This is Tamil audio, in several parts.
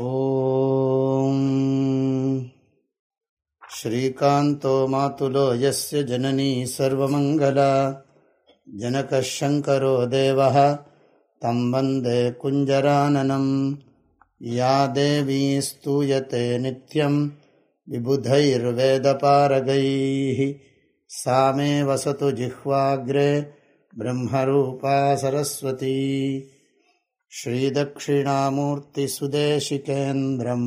ॐ श्रीकान्तो मातुलो यस्य जननी सर्वमङ्गला जनकः शङ्करो देवः तं वन्दे कुञ्जराननम् या देवी स्तूयते नित्यम् विबुधैर्वेदपारगैः। सा मे वसतु जिह्वाग्रे ब्रह्मरूपा सरस्वती श्रीदक्षिणामूर्तिसुदेशिकेन्द्रं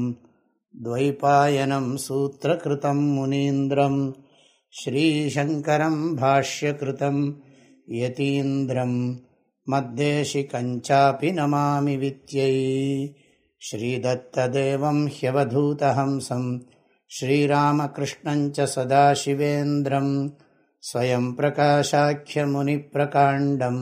द्वैपायनं सूत्रकृतं मुनीन्द्रं श्रीशङ्करं भाष्यकृतं यतीन्द्रं मद्देशिकं चापि नमामि वित्यै श्रीदत्तदेवं ह्यवधूतहंसं श्रीरामकृष्णञ्च सदाशिवेन्द्रं स्वयं प्रकाशाख्यमुनिप्रकाण्डम्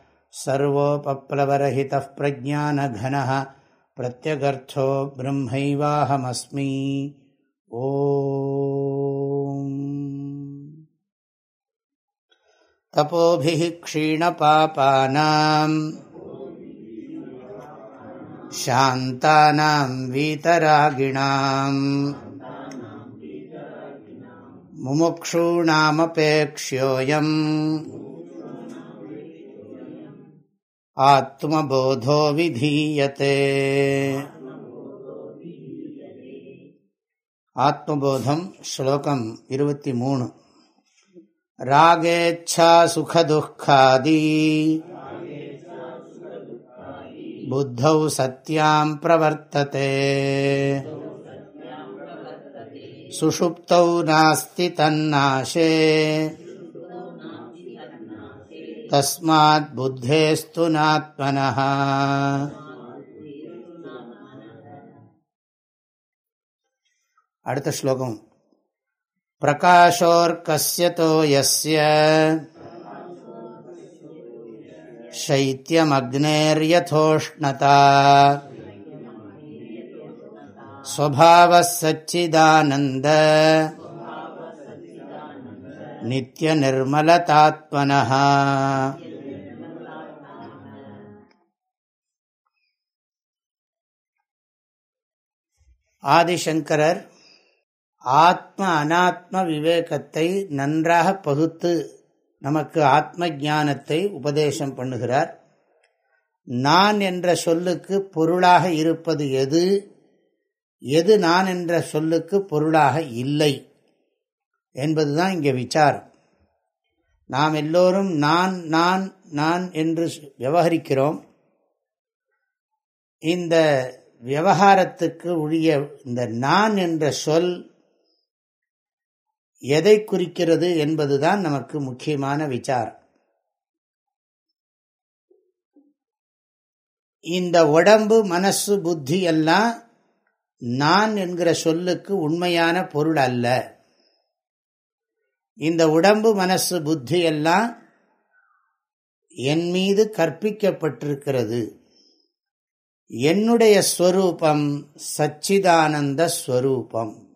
सर्वोपप्लवरहितः प्रज्ञानघनः प्रत्यगर्थो ब्रह्मैवाहमस्मि ओ तपोभिः क्षीणपापानाम् शान्तानां वीतरागिणाम् मुमुक्षूणामपेक्ष्योऽयम् आत्मबोधो विधीयते आत्मबोधं श्लोकम् इति मूणु रागेच्छा सुखदुःखादी बुद्धौ सत्यां प्रवर्तते सुषुप्तौ नास्ति तन्नाशे தஸ்மாத் புத்தேஸ்து நாத்மனः அடுத்த ஸ்லோகம் பிரகாஷோர்கஸ்யதோ யஸ்ய शैत्यमग्नेर्यथोष्णता स्वभावः सच्चिदानन्द नित्यनिर्मलतात्मनः ஆதிசங்கரர் ஆத்ம அனாத்ம விவேகத்தை நன்றாக பகுத்து நமக்கு ஆத்ம ஞானத்தை உபதேசம் பண்ணுகிறார் நான் என்ற சொல்லுக்கு பொருளாக இருப்பது எது எது நான் என்ற சொல்லுக்கு பொருளாக இல்லை என்பது தான் இங்கே விசாரம். நாம் எல்லோரும் நான் நான் நான் என்று விவகரிக்கிறோம். இந்த விவகாரத்துக்கு உரிய இந்த நான் என்ற சொல் எதை குறிக்கிறது என்பதுதான் நமக்கு முக்கியமான விசாரம். இந்த உடம்பு மனசு புத்தி எல்லாம் நான் என்கிற சொல்லுக்கு உண்மையான பொருள் அல்ல. இந்த உடம்பு மனசு புத்தி எல்லாம் என் மீது கற்பிக்கப்பட்டிருக்கிறது. என்னுடைய ஸ்வரூபம் சச்சிதானந்த ஸ்வரூபம்.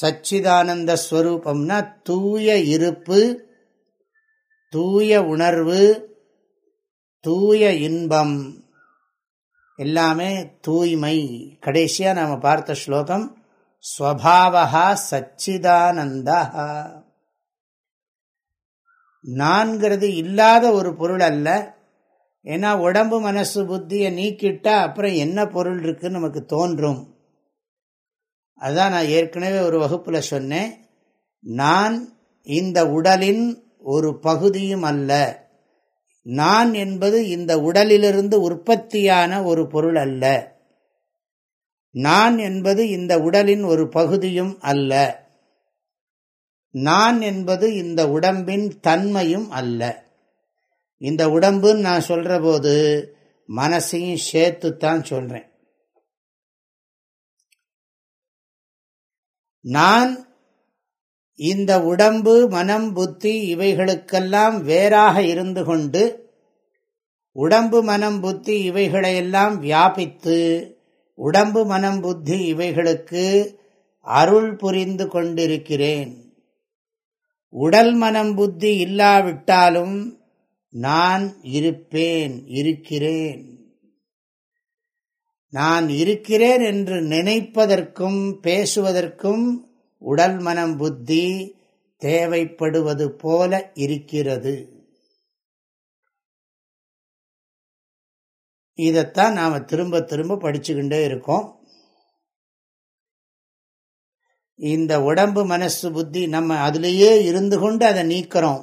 சச்சிதானந்த ஸ்வரூபம்னா தூய இருப்பு தூய உணர்வு தூய இன்பம். எல்லாமே தூய்மை. கடைசியாக நாம் பார்த்த ஸ்லோகம் ஸ்வபாவா சச்சிதானந்தா நான்கிறது இல்லாத ஒரு பொருள் அல்ல ஏன்னா உடம்பு மனசு புத்தியை நீக்கிட்டா அப்புறம் என்ன பொருள் இருக்குன்னு நமக்கு தோன்றும். அதுதான் நான் ஏற்கனவே ஒரு வகுப்பில் சொன்னேன். நான் இந்த உடலின் ஒரு பகுதியும் அல்ல. நான் என்பது இந்த உடலிலிருந்து உற்பத்தியான ஒரு பொருள் அல்ல. நான் என்பது இந்த உடலின் ஒரு பகுதியும் அல்ல. நான் என்பது இந்த உடம்பின் தன்மையும் அல்ல. இந்த உடம்புன்னு நான் சொல்கிற போது மனசையும் சேர்த்துத்தான் சொல்கிறேன் நான் இந்த உடம்பு மனம் புத்தி இவைகளுக்கெல்லாம் வேறாக இருந்து கொண்டு உடம்பு மனம் புத்தி இவைகளையெல்லாம் வியாபித்து உடம்பு மனம் புத்தி இவைகளுக்கு அருள் புரிந்து கொண்டிருக்கிறேன். உடல் மனம் புத்தி இல்லாவிட்டாலும் நான் இருப்பேன் இருக்கிறேன். நான் இருக்கிறேன் என்று நினைப்பதற்கும் பேசுவதற்கும் உடல் மனம் புத்தி தேவைப்படுவது போல இருக்கிறது. இதைத்தான் நாம் திரும்ப திரும்ப படிச்சுக்கிட்டே இருக்கோம். இந்த உடம்பு மனசு புத்தி நம்ம அதுலேயே இருந்து கொண்டு அதை நீக்கிறோம்.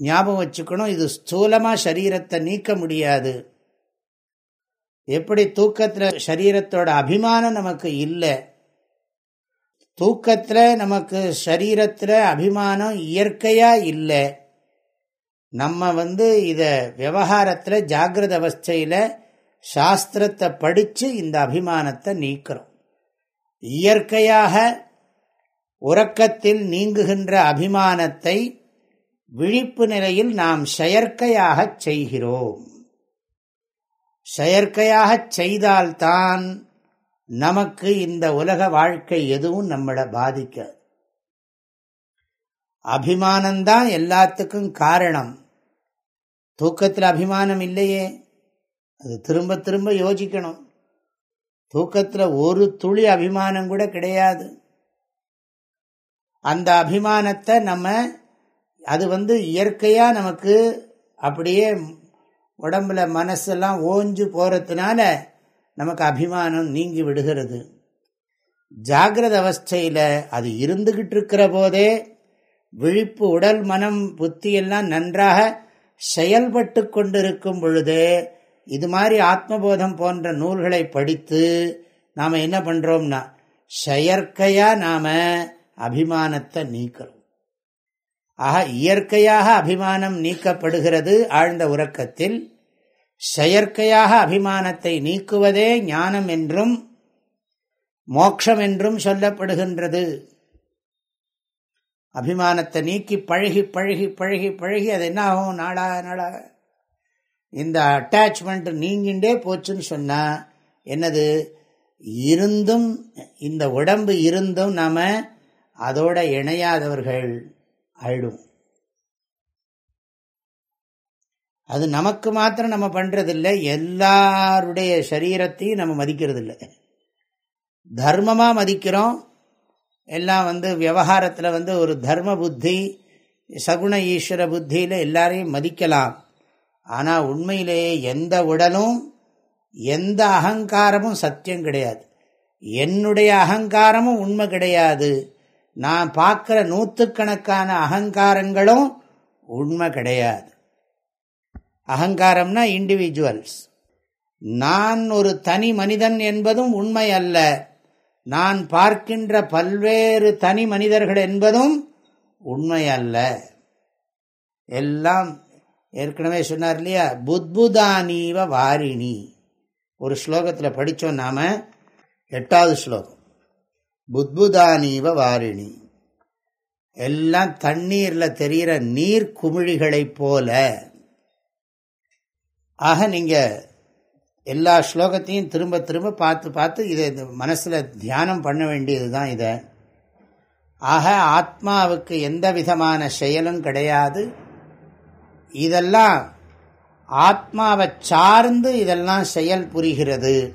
ஞாபகம் வச்சுக்கணும் இது ஸ்தூலமாக சரீரத்தை நீக்க முடியாது. எப்படி தூக்கத்தில் சரீரத்தோட அபிமானம் நமக்கு இல்லை தூக்கத்தில் நமக்கு சரீரத்தில் அபிமானம் இயற்கையாக இல்லை நம்ம வந்து இதை விவகாரத்தில் ஜாகிரத அவஸ்தையில் சாஸ்திரத்தை படித்து இந்த அபிமானத்தை நீக்கிறோம். இயற்கையாக உறக்கத்தில் நீங்குகின்ற அபிமானத்தை விழிப்பு நிலையில் நாம் செயற்கையாகச் செய்கிறோம். செயற்கையாகச் செய்தால்தான் நமக்கு இந்த உலக வாழ்க்கை எதுவும் நம்மளை பாதிக்காது. அபிமானம்தான் எல்லாத்துக்கும் காரணம். தூக்கத்தில் அபிமானம் இல்லையே. அது திரும்ப திரும்ப யோசிக்கணும். தூக்கத்தில் ஒரு துளி அபிமானம் கூட கிடையாது. அந்த அபிமானத்தை நம்ம அது வந்து இயற்கையாக நமக்கு அப்படியே உடம்புல மனசெல்லாம் ஓஞ்சு போகிறதுனால நமக்கு அபிமானம் நீங்கி விடுகிறது. ஜாகிரத அவஸ்தையில் அது இருந்துகிட்டு இருக்கிற போதே விழிப்பு உடல் மனம் புத்தி எல்லாம் நன்றாக செயல்பட்டு கொண்டிருக்கும் பொழுது இது மாதிரி ஆத்மபோதம் போன்ற நூல்களை படித்து நாம் என்ன பண்ணுறோம்னா செயற்கையாக நாம் அபிமானத்தை நீக்கிறோம். ஆக இயற்கையாக அபிமானம் நீக்கப்படுகிறது ஆழ்ந்த உறக்கத்தில். செயற்கையாக அபிமானத்தை நீக்குவதே ஞானம் என்றும் மோக்ஷம் என்றும் சொல்லப்படுகின்றது. அபிமானத்தை நீக்கி பழகி பழகி பழகி பழகி அது என்ன ஆகும் நாளாக நாளாக இந்த அட்டாச்மெண்ட் நீங்கிண்டே போச்சுன்னு சொன்னால் என்னது? இருந்தும் இந்த உடம்பு இருந்தும் நாம் அதோட இணையாதவர்கள் ஆயிடும் அது நமக்கு மாத்திரம் நம்ம பண்ணுறதில்லை எல்லாருடைய சரீரத்தையும் நம்ம மதிக்கிறதில்லை. தர்மமாக மதிக்கிறோம் எல்லாம் வந்து விவகாரத்தில் வந்து ஒரு தர்ம புத்தி சகுண ஈஸ்வர புத்தியில் எல்லாரையும் மதிக்கலாம். ஆனால் உண்மையிலேயே எந்த உடலும் எந்த அகங்காரமும் சத்தியம் கிடையாது. என்னுடைய அகங்காரமும் உண்மை கிடையாது. நான் பார்க்குற நூற்றுக்கணக்கான அகங்காரங்களும் உண்மை கிடையாது. அகங்காரம்னா இண்டிவிஜுவல்ஸ் நான் ஒரு தனி மனிதன் என்பதும் உண்மை அல்ல. நான் பார்க்கின்ற பல்வேறு தனி மனிதர்கள் என்பதும் உண்மை அல்ல. எல்லாம் ஏற்கனவே சொன்னார் இல்லையா? புத்புதானீவ வாரிணி. ஒரு ஸ்லோகத்தில் படித்தோம் நாம. எட்டாவது ஸ்லோகம். புத்புதானீவ வாரிணி. எல்லாம் தண்ணீரில் தெரிகிற நீர் குமிழிகளைப் போல. ஆக நீங்கள் எல்லா ஸ்லோகத்தையும் திரும்ப திரும்ப பார்த்து பார்த்து இதை மனசில் தியானம் பண்ண வேண்டியது தான் இதை. ஆக ஆத்மாவுக்கு எந்த விதமான செயலும் கிடையாது. இதெல்லாம் ஆத்மாவை சார்ந்து இதெல்லாம் செயல் புரிகிறது.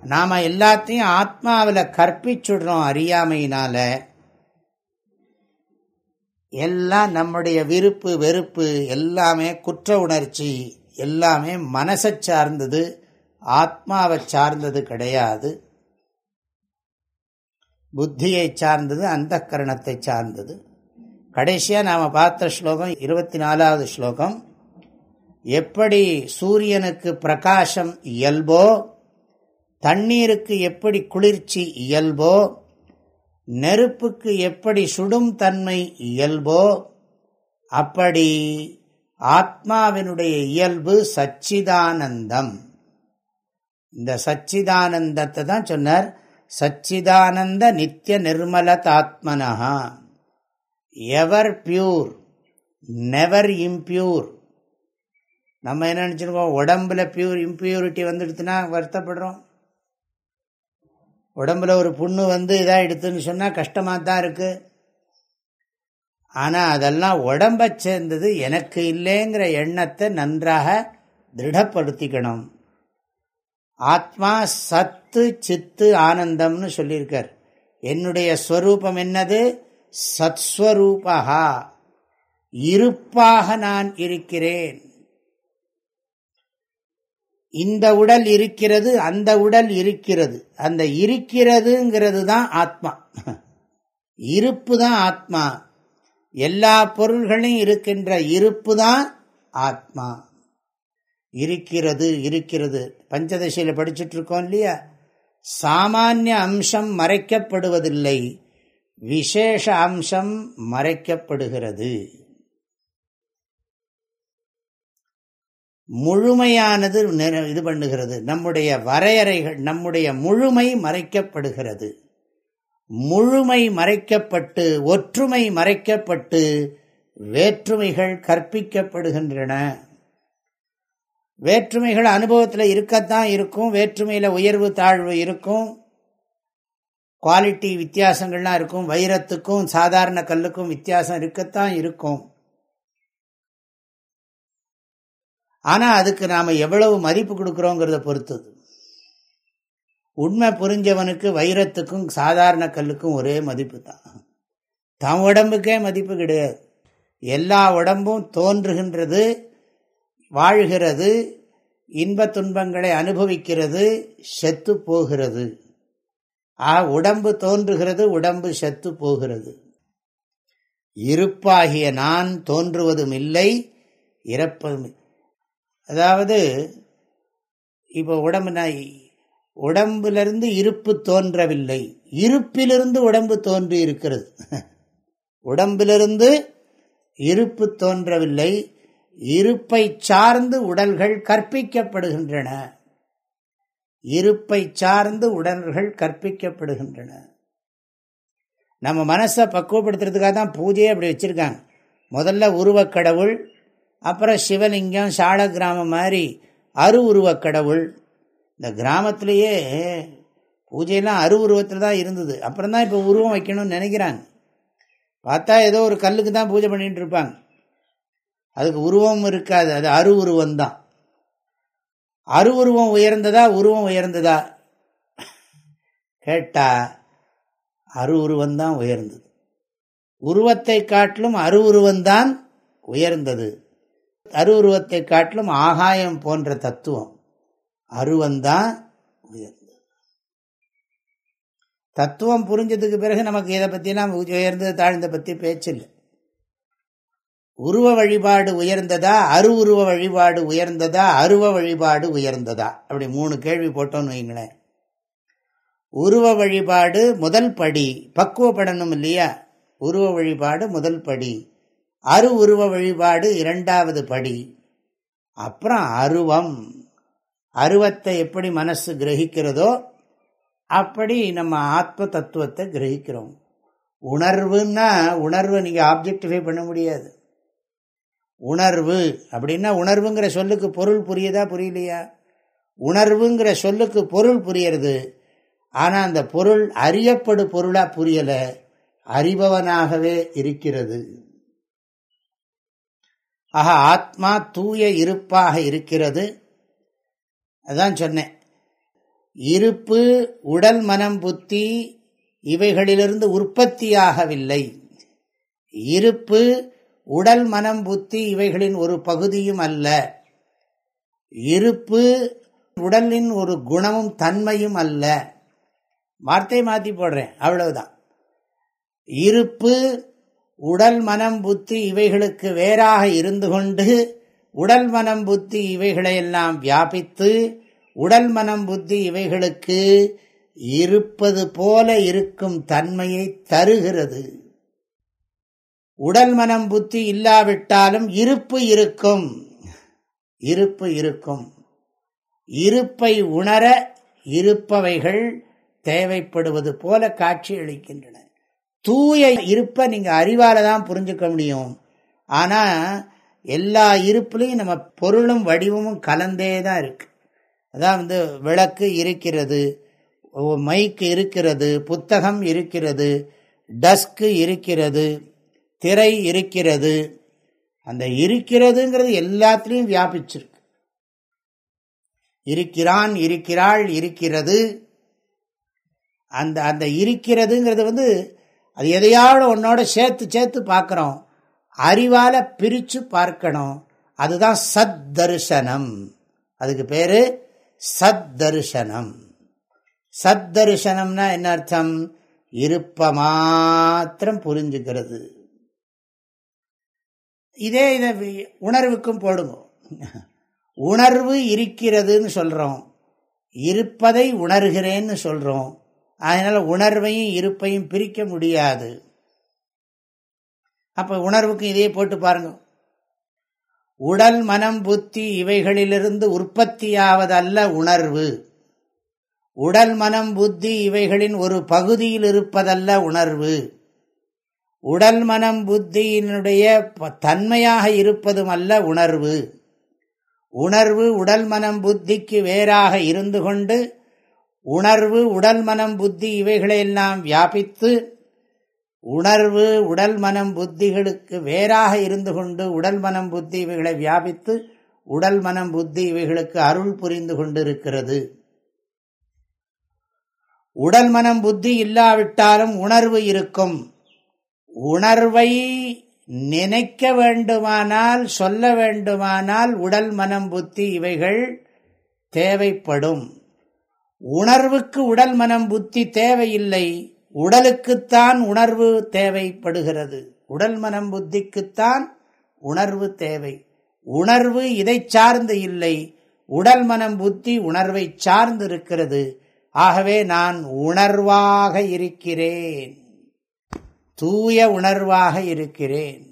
நாம் எல்லாத்தையும் ஆத்மாவில் கற்பிச்சுடுறோம் அறியாமையினால. எல்லாம் நம்முடைய விருப்பு வெறுப்பு எல்லாமே குற்ற உணர்ச்சி. எல்லாமே மனசை சார்ந்தது ஆத்மாவை சார்ந்தது கிடையாது. புத்தியை சார்ந்தது அந்த கரணத்தை சார்ந்தது. கடைசியாக நாம் பார்த்த ஸ்லோகம் இருபத்தி நாலாவது ஸ்லோகம். எப்படி சூரியனுக்கு பிரகாசம் இயல்போ தண்ணீருக்கு எப்படி குளிர்ச்சி இயல்போ நெருப்புக்கு எப்படி சுடும் தன்மை இயல்போ அப்படி ஆத்மாவினுடைய இயல்பு சச்சிதானந்தம். இந்த சச்சிதானந்தத்தை தான் சொன்னார். சச்சிதானந்த நித்திய நிர்மலதாத்மனா எவர் பியூர் நெவர் இம்பியூர். நம்ம என்ன நினச்சிருக்கோம்? உடம்புல பியூர் இம்பியூரிட்டி வந்துடுத்துனா வருத்தப்படுறோம். உடம்புல ஒரு புண்ணு வந்து இதாக எடுத்துன்னு சொன்னால் கஷ்டமாக தான் இருக்குது ஆனால் அதெல்லாம் உடம்பை சேர்ந்தது எனக்கு இல்லைங்கிற எண்ணத்தை நன்றாக திருடப்படுத்திக்கணும் ஆத்மா சத்து சித்து ஆனந்தம்னு சொல்லியிருக்கார். என்னுடைய ஸ்வரூபம் என்னது? சத்ஸ்வரூபா இருப்பாக நான் இருக்கிறேன். இந்த உடல் இருக்கிறது அந்த உடல் இருக்கிறது. அந்த இருக்கிறதுங்கிறது தான் ஆத்மா. இருப்பு தான் ஆத்மா. எல்லா பொருள்களையும் இருக்கின்ற இருப்பு தான் ஆத்மா. இருக்கிறது இருக்கிறது. பஞ்சதசையில் படிச்சுட்டு இருக்கோம் இல்லையா? சாமானிய அம்சம் மறைக்கப்படுவதில்லை. விசேஷ அம்சம் மறைக்கப்படுகிறது. முழுமையானது இது பண்ணுகிறது. நம்முடைய வரையறைகள் நம்முடைய முழுமை மறைக்கப்படுகிறது. முழுமை மறைக்கப்பட்டு ஒற்றுமை மறைக்கப்பட்டு வேற்றுமைகள் கற்பிக்கப்படுகின்றன. வேற்றுமைகள் அனுபவத்தில் இருக்கத்தான் இருக்கும் வேற்றுமையில் உயர்வு தாழ்வு இருக்கும். குவாலிட்டி வித்தியாசங்கள்லாம் இருக்கும் வைரத்துக்கும் சாதாரண கல்லுக்கும் வித்தியாசம் இருக்கத்தான் இருக்கும். ஆனால் அதுக்கு நாம் எவ்வளவு மதிப்பு கொடுக்குறோங்கிறத பொறுத்தது. உண்மை புரிஞ்சவனுக்கு வைரத்துக்கும் சாதாரண கல்லுக்கும் ஒரே மதிப்பு தான் தம் உடம்புக்கே மதிப்பு கிடையாது. எல்லா உடம்பும் தோன்றுகின்றது வாழ்கிறது இன்ப துன்பங்களை அனுபவிக்கிறது செத்து போகிறது. ஆ உடம்பு தோன்றுகிறது உடம்பு செத்து போகிறது. இருப்பாகிய நான் தோன்றுவதும் இல்லை இறப்பதும் அதாவது இப்போ உடம்பு நான் உடம்பிலிருந்து இருப்பு தோன்றவில்லை. இருப்பிலிருந்து உடம்பு தோன்றி இருக்கிறது உடம்பிலிருந்து இருப்பு தோன்றவில்லை. இருப்பை சார்ந்து உடல்கள் கற்பிக்கப்படுகின்றன. இருப்பை சார்ந்து உடல்கள் கற்பிக்கப்படுகின்றன. நம்ம மனசை பக்குவப்படுத்துறதுக்காக தான் பூஜையே அப்படி வச்சுருக்காங்க. முதல்ல உருவக்கடவுள் அப்புறம் சிவலிங்கம் சால கிராமம் மாதிரி அரு உருவக்கடவுள் இந்த கிராமத்திலேயே பூஜையெல்லாம் அரு உருவத்தில் தான் இருந்தது. அப்புறம் தான் இப்போ உருவம் வைக்கணும்னு நினைக்கிறாங்க. பார்த்தா ஏதோ ஒரு கல்லுக்கு தான் பூஜை பண்ணிட்டு இருப்பாங்க. அதுக்கு உருவம் இருக்காது. அது அரு உருவம் தான். அரு உருவம் உயர்ந்ததா உருவம் உயர்ந்ததா? கேட்டா அரு உருவந்தான் உயர்ந்தது. உருவத்தை காட்டிலும் அருவுருவந்தான் உயர்ந்தது. அரு உருவத்தை காட்டிலும் ஆகாயம் போன்ற தத்துவம். அருவந்தான் உயர்ந்தது. தத்துவம் புரிஞ்சதுக்கு பிறகு நமக்கு இதை பற்றிலாம் உயர்ந்தது தாழ்ந்த பற்றி பேச்சில்லை. உருவ வழிபாடு உயர்ந்ததா அரு உருவ வழிபாடு உயர்ந்ததா அருவ வழிபாடு உயர்ந்ததா? அப்படி மூணு கேள்வி போட்டோன்னு வைங்களேன். உருவ வழிபாடு முதல் படி பக்குவப்படணும் இல்லையா? உருவ வழிபாடு முதல் படி அரு உருவ வழிபாடு இரண்டாவது படி. அப்புறம் அருவம். அருவத்தை எப்படி மனசு கிரகிக்கிறதோ அப்படி நம்ம ஆத்ம தத்துவத்தை கிரகிக்கிறோம். உணர்வுன்னா உணர்வை நீங்கள் ஆப்ஜெக்டிஃபை பண்ண முடியாது. உணர்வு அப்படின்னா உணர்வுங்கிற சொல்லுக்கு பொருள் புரியுதா புரியலையா? உணர்வுங்கிற சொல்லுக்கு பொருள் புரியறது. ஆனால் அந்த பொருள் அறியப்படு பொருளாக புரியலை அறிபவனாகவே இருக்கிறது. ஆக ஆத்மா தூய இருப்பாக இருக்கிறது. அதான் சொன்னேன். இருப்பு உடல் மனம் புத்தி இவைகளிலிருந்து உற்பத்தியாகவில்லை. இருப்பு உடல் மனம் புத்தி இவைகளின் ஒரு பகுதியும் அல்ல. இருப்பு உடலின் ஒரு குணமும் தன்மையும் அல்ல. வார்த்தை மாற்றி போடுறேன் அவ்வளவுதான். இருப்பு உடல் மனம் புத்தி இவைகளுக்கு வேறாக இருந்து கொண்டு உடல் மனம் புத்தி இவைகளையெல்லாம் வியாபித்து உடல் மனம் புத்தி இவைகளுக்கு இருப்பது போல இருக்கும் தன்மையை தருகிறது. உடல் மனம் புத்தி இல்லாவிட்டாலும் இருப்பு இருக்கும். இருப்பு இருக்கும். இருப்பை உணர இருப்பவைகள் தேவைப்படுவது போல காட்சி அளிக்கின்றன. தூய இருப்பை நீங்க அறிவால தான் புரிஞ்சுக்க முடியும். ஆனா எல்லா இருப்புலையும் நம்ம பொருளும் வடிவமும் கலந்தே தான் இருக்குது அதான் வந்து விளக்கு இருக்கிறது மைக்கு இருக்கிறது புத்தகம் இருக்கிறது டஸ்க்கு இருக்கிறது திரை இருக்கிறது. அந்த இருக்கிறதுங்கிறது எல்லாத்துலேயும் வியாபிச்சிருக்கு. இருக்கிறான் இருக்கிறாள் இருக்கிறது. அந்த அந்த இருக்கிறதுங்கிறது வந்து அது எதையாவது உன்னோட சேர்த்து சேர்த்து பார்க்குறோம். அறிவால பிரித்து பார்க்கணும். அதுதான் சத் தரிசனம் அதுக்கு பேரு சத் தரிசனம் சத் தரிசனம்னா என்ன அர்த்தம்? இருப்ப மாத்திரம் புரிஞ்சுக்கிறது. இதே இதை உணர்வுக்கும் போடுங்க. உணர்வு இருக்கிறதுன்னு சொல்றோம். இருப்பதை உணர்கிறேன்னு சொல்றோம். அதனால உணர்வையும் இருப்பையும் பிரிக்க முடியாது. அப்போ உணர்வுக்கும் இதே போட்டு பாருங்க. உடல் மனம் புத்தி இவைகளிலிருந்து உற்பத்தியாவதல்ல உணர்வு. உடல் மனம் புத்தி இவைகளின் ஒரு பகுதியில் இருப்பதல்ல உணர்வு. உடல் மனம் புத்தியினுடைய தன்மையாக இருப்பதும் அல்ல உணர்வு. உணர்வு உடல் மனம் புத்திக்கு வேறாக இருந்து கொண்டு உணர்வு உடல் மனம் புத்தி இவைகளையெல்லாம் வியாபித்து உணர்வு உடல் மனம் புத்திகளுக்கு வேறாக இருந்து கொண்டு உடல் மனம் புத்தி இவைகளை வியாபித்து உடல் மனம் புத்தி இவைகளுக்கு அருள் புரிந்து கொண்டிருக்கிறது. உடல் மனம் புத்தி இல்லாவிட்டாலும் உணர்வு இருக்கும். உணர்வை நினைக்க வேண்டுமானால் சொல்ல வேண்டுமானால் உடல் மனம் புத்தி இவைகள் தேவைப்படும். உணர்வுக்கு உடல் மனம் புத்தி தேவையில்லை. உடலுக்குத்தான் உணர்வு தேவைப்படுகிறது. உடல் மனம் புத்திக்குத்தான் உணர்வு தேவை. உணர்வு இதை சார்ந்து இல்லை. உடல் மனம் புத்தி உணர்வை சார்ந்து இருக்கிறது ஆகவே நான் உணர்வாக இருக்கிறேன். தூய உணர்வாக இருக்கிறேன்.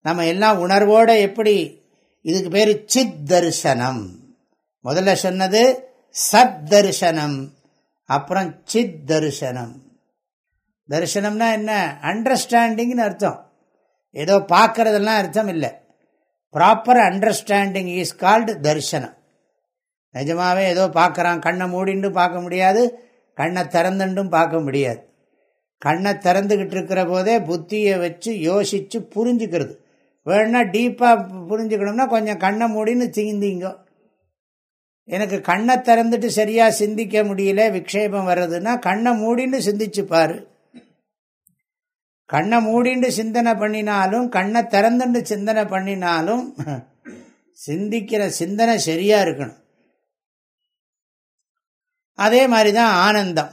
நம்ம எல்லாம் உணர்வோட எப்படி? இதுக்கு பேரு சித் தரிசனம். முதல்ல சொன்னது சத் தரிசனம். அப்புறம் சித் தரிசனம். தரிசனம்னா என்ன? அண்டர்ஸ்டாண்டிங்னு அர்த்தம். ஏதோ பார்க்கறதெல்லாம் அர்த்தம் இல்லை. ப்ராப்பர் அண்டர்ஸ்டாண்டிங் இஸ் கால்டு தரிசனம். நிஜமாகவே ஏதோ பார்க்குறான். கண்ணை மூடிண்டு பார்க்க முடியாது. கண்ணை திறந்துண்டும் பார்க்க முடியாது. கண்ணை திறந்துக்கிட்டு இருக்கிற போதே புத்தியை வச்சு யோசித்து புரிஞ்சுக்கிறது. வேணுன்னா டீப்பாக புரிஞ்சுக்கணும்னா கொஞ்சம் கண்ணை மூடின்னு சிந்திங்க எனக்கு கண்ணை திறந்துட்டு சரியாக சிந்திக்க முடியல விக்ஷேபம் வர்றதுன்னா கண்ணை மூடின்னு சிந்திச்சு கண்ணை மூடிண்டு சிந்தனை பண்ணினாலும் கண்ணை திறந்துட்டு சிந்தனை பண்ணினாலும் சிந்திக்கிற சிந்தனை சரியா இருக்கணும். அதே மாதிரி தான் ஆனந்தம்.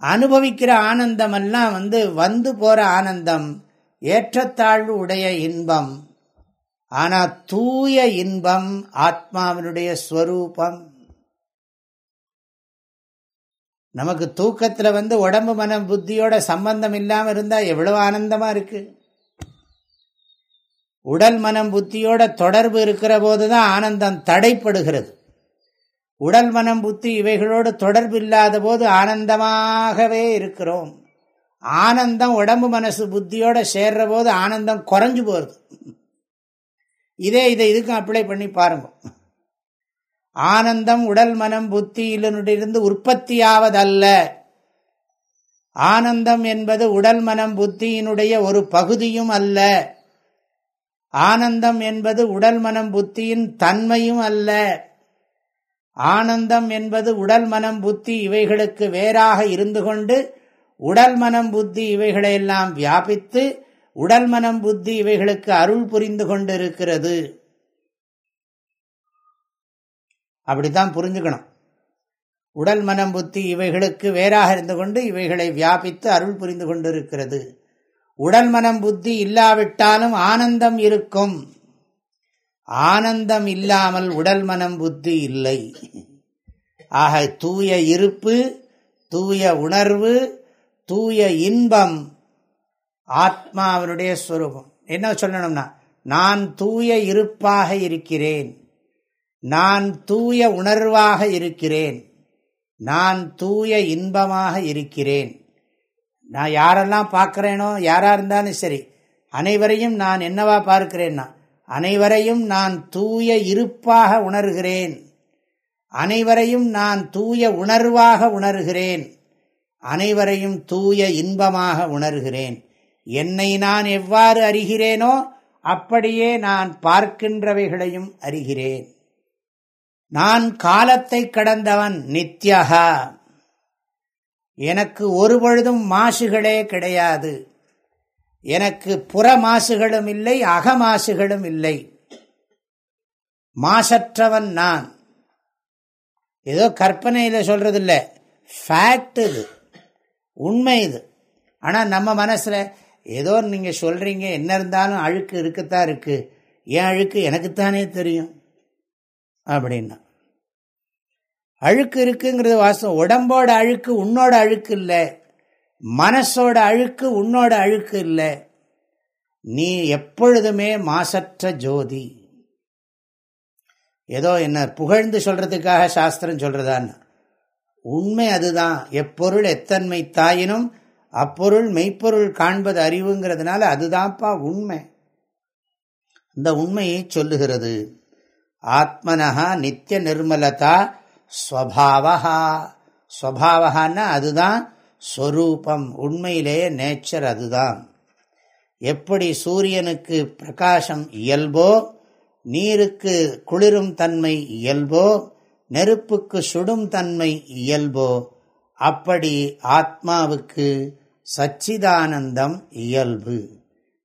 அனுபவிக்கிற ஆனந்தம் எல்லாம் வந்து வந்து போற ஆனந்தம் ஏற்றத்தாழ்வு உடைய இன்பம். ஆனா தூய இன்பம் ஆத்மாவினுடைய ஸ்வரூபம். நமக்கு தூக்கத்துல வந்து உடம்பு மனம் புத்தியோட சம்பந்தம் இல்லாம இருந்தா எவ்வளவு ஆனந்தமா இருக்கு. உடல் மனம் புத்தியோட தொடர்பு இருக்கிற போதுதான் ஆனந்தம் தடைப்படுகிறது. உடல் மனம் புத்தி இவைகளோடு தொடர்பு இல்லாத போது ஆனந்தமாகவே இருக்கிறோம். ஆனந்தம் உடம்பு மனசு புத்தியோட சேர்ற போது ஆனந்தம் குறைஞ்சு போறது இதே இதை இதுக்கும் அப்ளை பண்ணி பாருங்க. ஆனந்தம் உடல் மனம் புத்தியிலிருந்து உற்பத்தியாவதல்ல. ஆனந்தம் என்பது உடல் மனம் புத்தியினுடைய ஒரு பகுதியும் அல்ல. ஆனந்தம் என்பது உடல் மனம் புத்தியின் தன்மையும் அல்ல. ஆனந்தம் என்பது உடல் மனம் புத்தி இவைகளுக்கு வேறாக இருந்து கொண்டு உடல் மனம் புத்தி இவைகளையெல்லாம் வியாபித்து உடல் மனம் புத்தி இவைகளுக்கு அருள் புரிந்து கொண்டிருக்கிறது. அப்படித்தான் புரிஞ்சுக்கணும். உடல் மனம் புத்தி இவைகளுக்கு வேறாக இருந்து கொண்டு இவைகளை வியாபித்து அருள் புரிந்து கொண்டிருக்கிறது. உடல் மனம் புத்தி இல்லாவிட்டாலும் ஆனந்தம் இருக்கும். ஆனந்தம் இல்லாமல் உடல் மனம் புத்தி இல்லை. ஆக தூய இருப்பு தூய உணர்வு தூய இன்பம் ஆத்மா அவனுடைய ஸ்வரூபம். என்ன சொல்லணும்னா நான் தூய இருப்பாக இருக்கிறேன். நான் தூய உணர்வாக இருக்கிறேன். நான் தூய இன்பமாக இருக்கிறேன். நான் யாரெல்லாம் பார்க்குறேனோ யாராக இருந்தாலும் சரி அனைவரையும் நான் என்னவா பார்க்கிறேன்னா அனைவரையும் நான் தூய இருப்பாக உணர்கிறேன். அனைவரையும் நான் தூய உணர்வாக உணர்கிறேன். அனைவரையும் தூய இன்பமாக உணர்கிறேன். என்னை நான் எவ்வாறு அறிகிறேனோ அப்படியே நான் பார்க்கின்றவைகளையும் அறிகிறேன். நான் காலத்தை கடந்தவன் நித்யகா எனக்கு ஒரு பொழுதும் மாசுகளே கிடையாது. எனக்கு புற மாசுகளும் இல்லை அகமாசுகளும் இல்லை. மாசற்றவன் நான். ஏதோ கற்பனையில் சொல்றது இல்லை ஃபேக்ட் இது. உண்மை இது. ஆனால் நம்ம மனசில் ஏதோ நீங்கள் சொல்கிறீங்க என்ன இருந்தாலும் அழுக்கு இருக்குத்தான் இருக்குது ஏன் அழுக்கு? எனக்குத்தானே தெரியும். அப்படின்னா. அழுக்கு இருக்குங்கிறது வாசம் உடம்போட அழுக்கு உன்னோட அழுக்கு இல்லை. மனசோட அழுக்கு உன்னோட அழுக்கு இல்லை. நீ எப்பொழுதுமே மாசற்ற ஜோதி. ஏதோ என்ன புகழ்ந்து சொல்றதுக்காக சாஸ்திரம் சொல்றதான்னு. உண்மை அதுதான். எப்பொருள் எத்தன்மை தாயினும் அப்பொருள் மெய்ப்பொருள் காண்பது அறிவுங்கிறதுனால அதுதான்ப்பா உண்மை. இந்த உண்மையை சொல்லுகிறது. ஆத்மனஹா நித்திய நிர்மலதா ஸ்வபாவா ஸ்வபாவகான்னா அதுதான் ஸ்வரூபம் உண்மையிலேயே நேச்சர் அதுதான். எப்படி சூரியனுக்கு பிரகாசம் இயல்போ நீருக்கு குளிரும் தன்மை இயல்போ நெருப்புக்கு சுடும் தன்மை இயல்போ அப்படி ஆத்மாவுக்கு சச்சிதானந்தம் இயல்பு.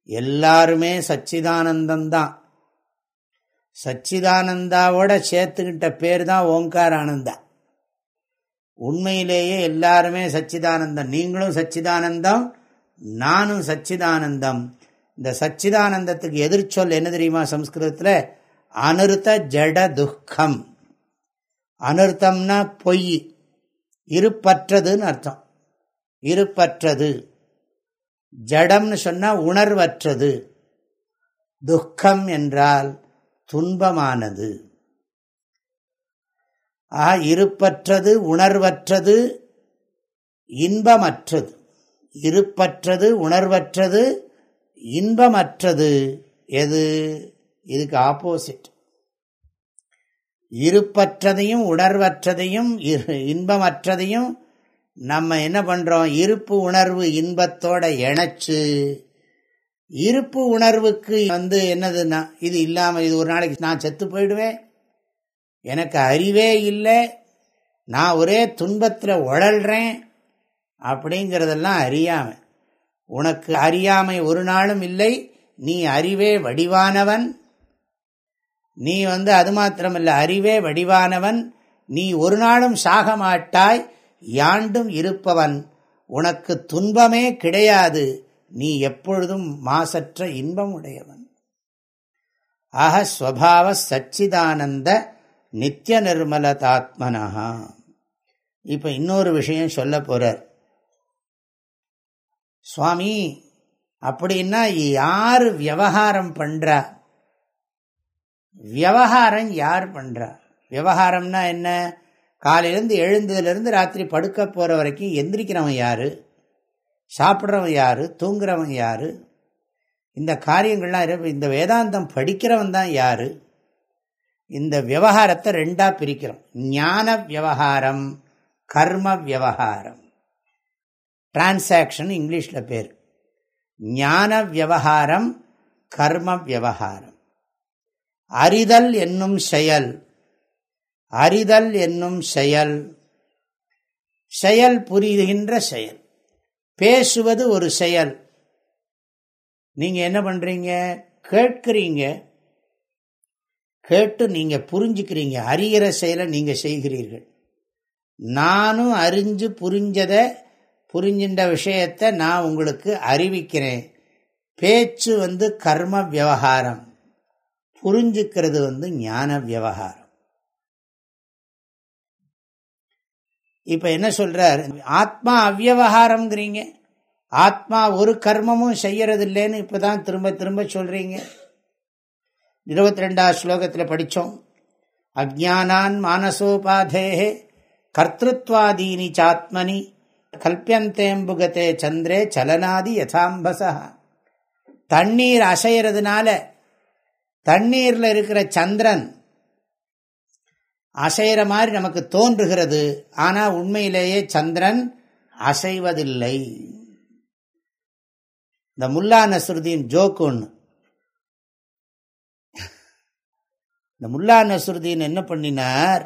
எல்லாருமே சச்சிதானந்தந்தான் சச்சிதானந்தாவோட சேர்த்துக்கிட்ட பேர் தான் ஓங்கார ஆனந்தா. உண்மையிலேயே எல்லாருமே சச்சிதானந்தம். நீங்களும் சச்சிதானந்தம் நானும் சச்சிதானந்தம். இந்த சச்சிதானந்தத்துக்கு எதிர்ச்சொல் என்ன தெரியுமா சம்ஸ்கிருதத்தில்? அனிருத்த ஜட துக்கம். அனிருத்தம்னா பொய் இருப்பற்றதுன்னு அர்த்தம். இருப்பற்றது. ஜடம்னு சொன்னால் உணர்வற்றது. துக்கம் என்றால் துன்பமானது. ஆ இருப்பற்றது உணர்வற்றது இன்பமற்றது. இருப்பற்றது உணர்வற்றது இன்பமற்றது. எது? இதுக்கு ஆப்போசிட் இருப்பற்றதையும் உணர்வற்றதையும் இன்பமற்றதையும் நம்ம என்ன பண்ணுறோம் இருப்பு உணர்வு இன்பத்தோட இணைச்சு இருப்பு உணர்வுக்கு வந்து என்னதுன்னா இது இல்லாமல் இது ஒரு நாளைக்கு நான் செத்து போயிடுவேன். எனக்கு அறிவே இல்லை. நான் ஒரே துன்பத்தில் உழல்றேன். அப்படிங்கிறதெல்லாம் அறியாமை. உனக்கு அறியாமை ஒரு நாளும் இல்லை. நீ அறிவே வடிவானவன். நீ வந்து அது மாத்திரமில்லை அறிவே வடிவானவன். நீ ஒரு நாளும் சாக மாட்டாய். யாண்டும் இருப்பவன் உனக்கு துன்பமே கிடையாது. நீ எப்பொழுதும் மாசற்ற இன்பம் உடையவன் ஆக ஸ்வபாவ சச்சிதானந்த நித்திய நிர்மலதாத்மனஹா இப்ப இன்னொரு விஷயம் சொல்ல போறார். சுவாமி அப்படின்னா யார் விவகாரம் பண்றா? விவகாரம் யார் பண்றா? விவகாரம்னா என்ன? காலையிலேருந்து எழுந்ததுலேருந்து ராத்திரி படுக்க போகிற வரைக்கும் எந்திரிக்கிறவன் யார்? சாப்பிட்றவன் யார்? தூங்குறவன் யார்? இந்த காரியங்கள்லாம் இந்த வேதாந்தம் படிக்கிறவன் தான் யார்? இந்த விவகாரத்தை ரெண்டாக பிரிக்கிறோம். ஞான விவகாரம் கர்ம விவகாரம். டிரான்சாக்ஷன் இங்கிலீஷில் பேர். ஞான விவகாரம் கர்ம விவகாரம். அறிதல் என்னும் செயல். அறிதல் என்னும் செயல். செயல் புரிகின்ற செயல். பேசுவது ஒரு செயல். நீங்கள் என்ன பண்ணுறீங்க கேட்கிறீங்க. கேட்டு நீங்கள் புரிஞ்சுக்கிறீங்க. அறிகிற செயலை நீங்கள் செய்கிறீர்கள். நானும் அறிஞ்சு புரிஞ்சதை புரிஞ்சின்ற விஷயத்தை நான் உங்களுக்கு அறிவிக்கிறேன். பேச்சு வந்து கர்ம விவகாரம். புரிஞ்சுக்கிறது வந்து ஞான விவகாரம். இப்போ என்ன சொல்கிறார் ஆத்மா அவ்வகாரம்ங்கிறீங்க ஆத்மா ஒரு கர்மமும் செய்யறது இல்லைன்னு இப்போ தான் திரும்ப திரும்ப சொல்கிறீங்க இருபத்தி ரெண்டாவது ஸ்லோகத்தில் படித்தோம் அஜானான் மானசோபாதே கர்த்தத்வாதீனி சாத்மனி கல்பியந்தேம்புகத்தே சந்திரே சலனாதி யசாம்பசா தண்ணீர் அசைகிறதுனால தண்ணீரில் இருக்கிற சந்திரன் அசைகிற மாதிரி நமக்கு தோன்றுகிறது. ஆனால் உண்மையிலேயே சந்திரன் அசைவதில்லை. இந்த முல்லா நசுருதீன் ஜோக்கு ஒன்று இந்த முல்லா நசுருதீன் என்ன பண்ணினார்?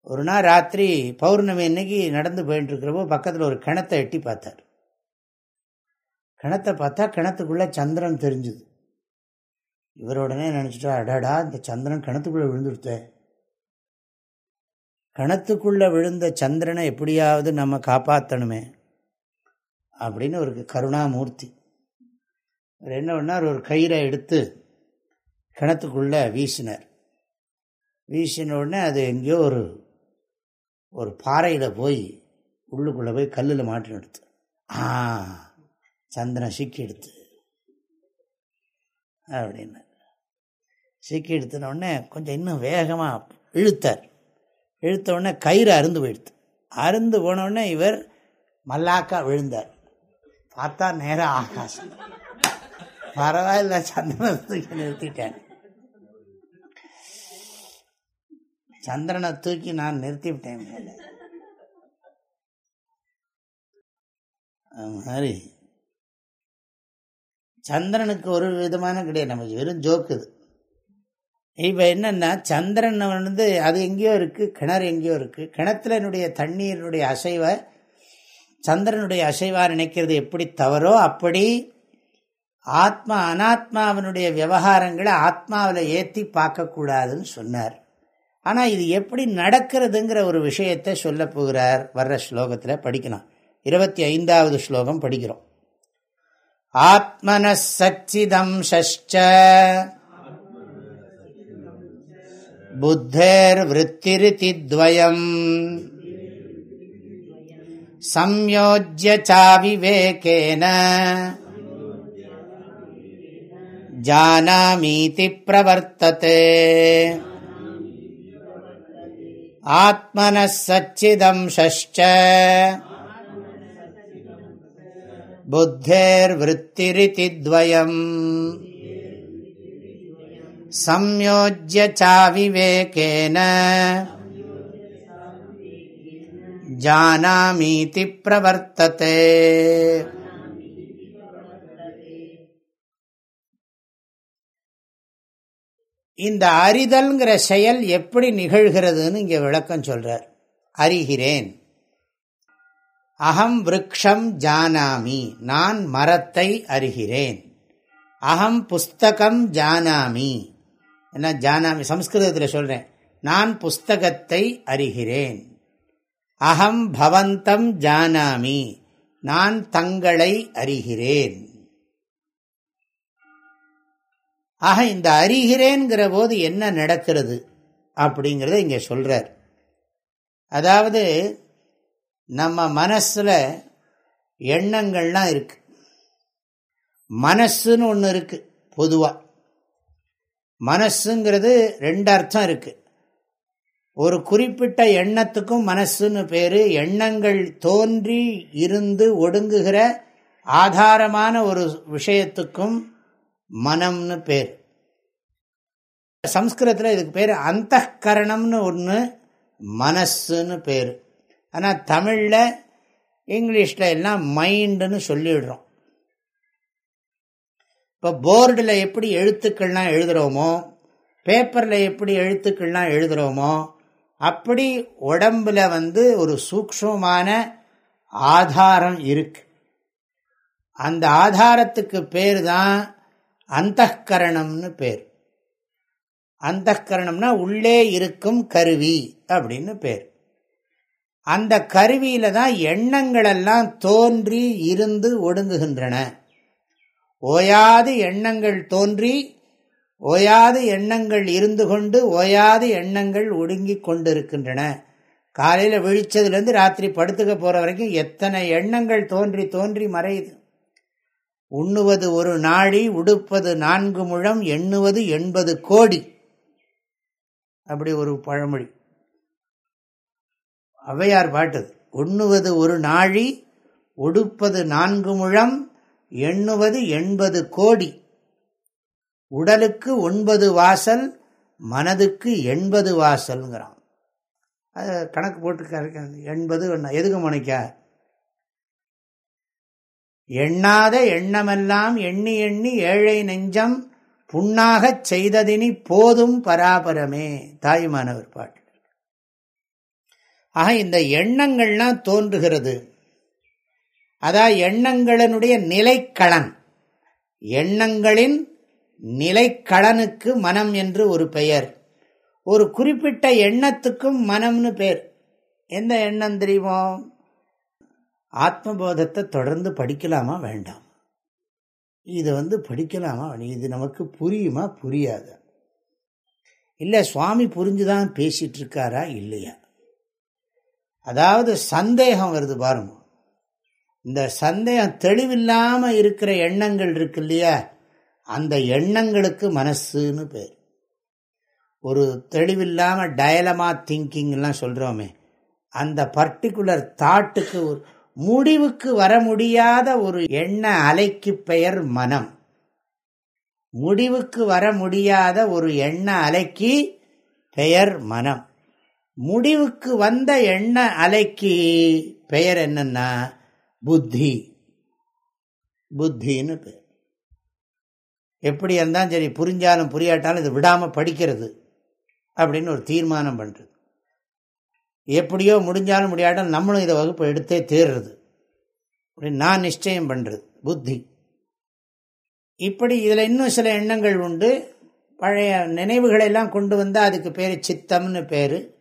ஒரு நாள் ராத்திரி பௌர்ணமி இன்னைக்கு நடந்து போயிட்டு இருக்கிறப்போ பக்கத்தில் ஒரு கிணத்தை எட்டி பார்த்தார். கிணத்தை பார்த்தா கிணத்துக்குள்ள சந்திரன் தெரிஞ்சுது. இவரோடனே நினச்சிட்டா அடாடா இந்த சந்திரன் கிணத்துக்குள்ளே விழுந்துடுத்த. கிணத்துக்குள்ளே விழுந்த சந்திரனை எப்படியாவது நம்ம காப்பாற்றணுமே அப்படின்னு ஒரு கருணாமூர்த்தி. அவர் என்ன பண்ணார்? ஒரு கயிறை எடுத்து கிணத்துக்குள்ளே வீசினார். வீசின உடனே அது எங்கேயோ ஒரு ஒரு பாறையில் போய் உள்ளுக்குள்ளே போய் கல்லில் மாட்டி எடுத்து ஆ சந்திரன் சிக்கி எடுத்து அப்படின்னு சிக்கி எடுத்துன உடனே கொஞ்சம் இன்னும் வேகமாக இழுத்தார். இழுத்த உடனே கயிறு அருந்து போயிடுது. அருந்து போனவுடனே இவர் மல்லாக்கா விழுந்தார். பார்த்தா நேராக ஆகாசம். பரவாயில்ல சந்திரனை தூக்கி நிறுத்திட்டேன். சந்திரனை தூக்கி நான் நிறுத்திவிட்டேன். மேலே அது மாதிரி சந்திரனுக்கு ஒரு விதமான கிடையாது. நமக்கு வெறும் ஜோக்குது இப்போ என்னென்னா சந்திரன் வந்து அது எங்கேயோ இருக்குது கிணறு எங்கேயோ இருக்குது கிணத்துல என்னுடைய தண்ணீரினுடைய அசைவை சந்திரனுடைய அசைவாக நினைக்கிறது எப்படி தவறோ அப்படி ஆத்மா அனாத்மாவினுடைய விவகாரங்களை ஆத்மாவில் ஏற்றி பார்க்கக்கூடாதுன்னு சொன்னார். ஆனால் இது எப்படி நடக்கிறதுங்கிற ஒரு விஷயத்தை சொல்ல போகிறார் வர்ற ஸ்லோகத்தில் படிக்கலாம். இருபத்தி ஐந்தாவது ஸ்லோகம் படிக்கிறோம். ஆத்மன बुद्धेर्वृत्तिरिति द्वयम् संयोज्य चाविवेकेन जानामीति प्रवर्तते आत्मनः सच्चिदंशश्च बुद्धेर्वृत्तिरिति द्वयम् संयोज्य चाविवेकेन ஜானாமீதி பிரவர்த்ததே இந்த அறிதல்ங்கிற செயல் எப்படி நிகழ்கிறதுன்னு இங்க விளக்கம் சொல்றார் அறிகிறேன் அகம் விரக்ஷம் ஜானாமி நான் மரத்தை அறிகிறேன் அகம் புஸ்தகம் ஜானாமி என்ன ஜானாமி சம்ஸ்கிருதத்தில் சொல்கிறேன் நான் புஸ்தகத்தை அறிகிறேன். அகம் பவந்தம் ஜானாமி. நான் தங்களை அறிகிறேன். ஆக இந்த அறிகிறேன்கிற போது என்ன நடக்கிறது அப்படிங்கிறத இங்கே சொல்கிறார் அதாவது நம்ம மனசில் எண்ணங்கள்லாம் இருக்கு. மனசுன்னு ஒன்று இருக்குது பொதுவாக மனசுங்கிறது ரெண்டு அர்த்தம் இருக்கு. ஒரு குறிப்பிட்ட எண்ணத்துக்கும் மனசுன்னு பேரு எண்ணங்கள் தோன்றி இருந்து ஒடுங்குகிற ஆதாரமான ஒரு விஷயத்துக்கும் மனம்னு பேர். சம்ஸ்கிருதத்தில் இதுக்கு பேர் அந்த கரணம்னு ஒன்று மனசுன்னு பேர். ஆனால் தமிழில் இங்கிலீஷில் எல்லாம் மைண்டுன்னு சொல்லிடுறோம். இப்போ போர்டில் எப்படி எழுத்துக்கள்லாம் எழுதுகிறோமோ பேப்பரில் எப்படி எழுத்துக்கள்லாம் எழுதுகிறோமோ அப்படி உடம்புல வந்து ஒரு சூக்ஷமான ஆதாரம் இருக்கு. அந்த ஆதாரத்துக்கு பேர் தான் அந்த கரணம்னு பேர். அந்த கரணம்னா உள்ளே இருக்கும் கருவி அப்படின்னு பேர். அந்த கருவியில தான் எண்ணங்களெல்லாம் தோன்றி இருந்து ஒடுங்குகின்றன. ஓயாது எண்ணங்கள் தோன்றி ஓயாது எண்ணங்கள் இருந்து கொண்டு ஓயாது எண்ணங்கள் ஒடுங்கி கொண்டிருக்கின்றன. காலையில் விழிச்சதுலேருந்து ராத்திரி படுத்துக்க போகிற வரைக்கும் எத்தனை எண்ணங்கள் தோன்றி தோன்றி மறையுது. உண்ணுவது ஒரு நாழி உடுப்பது நான்கு முழம் எண்ணுவது எண்பது கோடி. அப்படி ஒரு பழமொழி. ஔவையார் பாட்டு உண்ணுவது ஒரு நாழி உடுப்பது நான்கு முழம் எண்ணுவது எண்பது கோடி. உடலுக்கு ஒன்பது வாசல் மனதுக்கு எண்பது வாசல்ங்கிறான். அது கணக்கு போட்டு எண்பது எதுக்கு முனைக்க? எண்ணாத எண்ணமெல்லாம் எண்ணி எண்ணி ஏழை நெஞ்சம் புண்ணாகச் செய்ததினி போதும் பராபரமே. தாயுமானவர் பாட்டு. ஆக இந்த எண்ணங்கள்லாம் தோன்றுகிறது. அதான் எண்ணங்களினுடைய நிலைக்களன். எண்ணங்களின் நிலைக்களனுக்கு மனம் என்று ஒரு பெயர். ஒரு குறிப்பிட்ட எண்ணத்துக்கும் மனம்னு பேர். எந்த எண்ணம் தெரியுமோ? ஆத்மபோதத்தை தொடர்ந்து படிக்கலாமா வேண்டாம்? இதை வந்து படிக்கலாமா இது நமக்கு புரியுமா புரியாது? இல்லை சுவாமி புரிஞ்சுதான் பேசிகிட்டு இருக்காரா இல்லையா? அதாவது சந்தேகம் வருது பாருங்க. இந்த சந்தேகம் தெளிவில்லாமல் இருக்கிற எண்ணங்கள் இருக்கு இல்லையா? அந்த எண்ணங்களுக்கு மனசுன்னு பேர். ஒரு தெளிவில்லாமல் டயலமா திங்கிங்லாம் சொல்கிறோமே அந்த பர்டிகுலர் தாட்டுக்கு ஒரு முடிவுக்கு வர முடியாத ஒரு எண்ண அலைக்கு பெயர் மனம். முடிவுக்கு வர முடியாத ஒரு எண்ண அலைக்கு பெயர் மனம். முடிவுக்கு வந்த எண்ண அலைக்கு பெயர் என்னன்னா புத்தி. புத்தின்னு பேர். எப்படி இருந்தாலும் சரி புரிஞ்சாலும் புரியாட்டாலும் இது விடாமல் படிக்கிறது அப்படின்னு ஒரு தீர்மானம் பண்ணுறது எப்படியோ முடிஞ்சாலும் முடியாட்டாலும் நம்மளும் இதை வகுப்பு எடுத்தே தேர்றது. அப்படின்னு நான் நிச்சயம் பண்ணுறது புத்தி. இப்படி இதில் இன்னும் சில எண்ணங்கள் உண்டு. பழைய நினைவுகளை எல்லாம் கொண்டு வந்தால் அதுக்கு பேர் சித்தம்னு பேர்.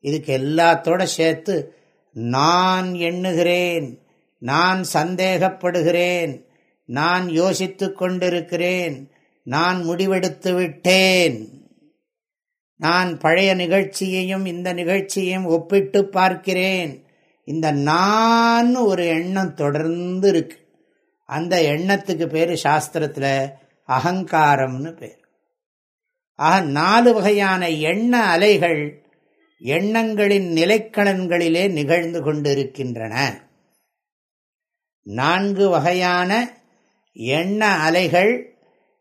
இதுக்கு எல்லாத்தோட சேர்த்து நான் எண்ணுகிறேன். நான் சந்தேகப்படுகிறேன். நான் யோசித்து கொண்டிருக்கிறேன். நான் முடிவெடுத்து விட்டேன். நான் பழைய நிகழ்ச்சியையும் இந்த நிகழ்ச்சியையும் ஒப்பிட்டு பார்க்கிறேன். இந்த நான் ஒரு எண்ணம் தொடர்ந்து இருக்கு அந்த எண்ணத்துக்கு பேர் சாஸ்திரத்தில் அகங்காரம்னு பேர். ஆக நாலு வகையான எண்ண அலைகள் எண்ணங்களின் நிலைக்கணன்களிலே நிகழ்ந்து கொண்டிருக்கின்றன. நான்கு வகையான எண்ண அலைகள்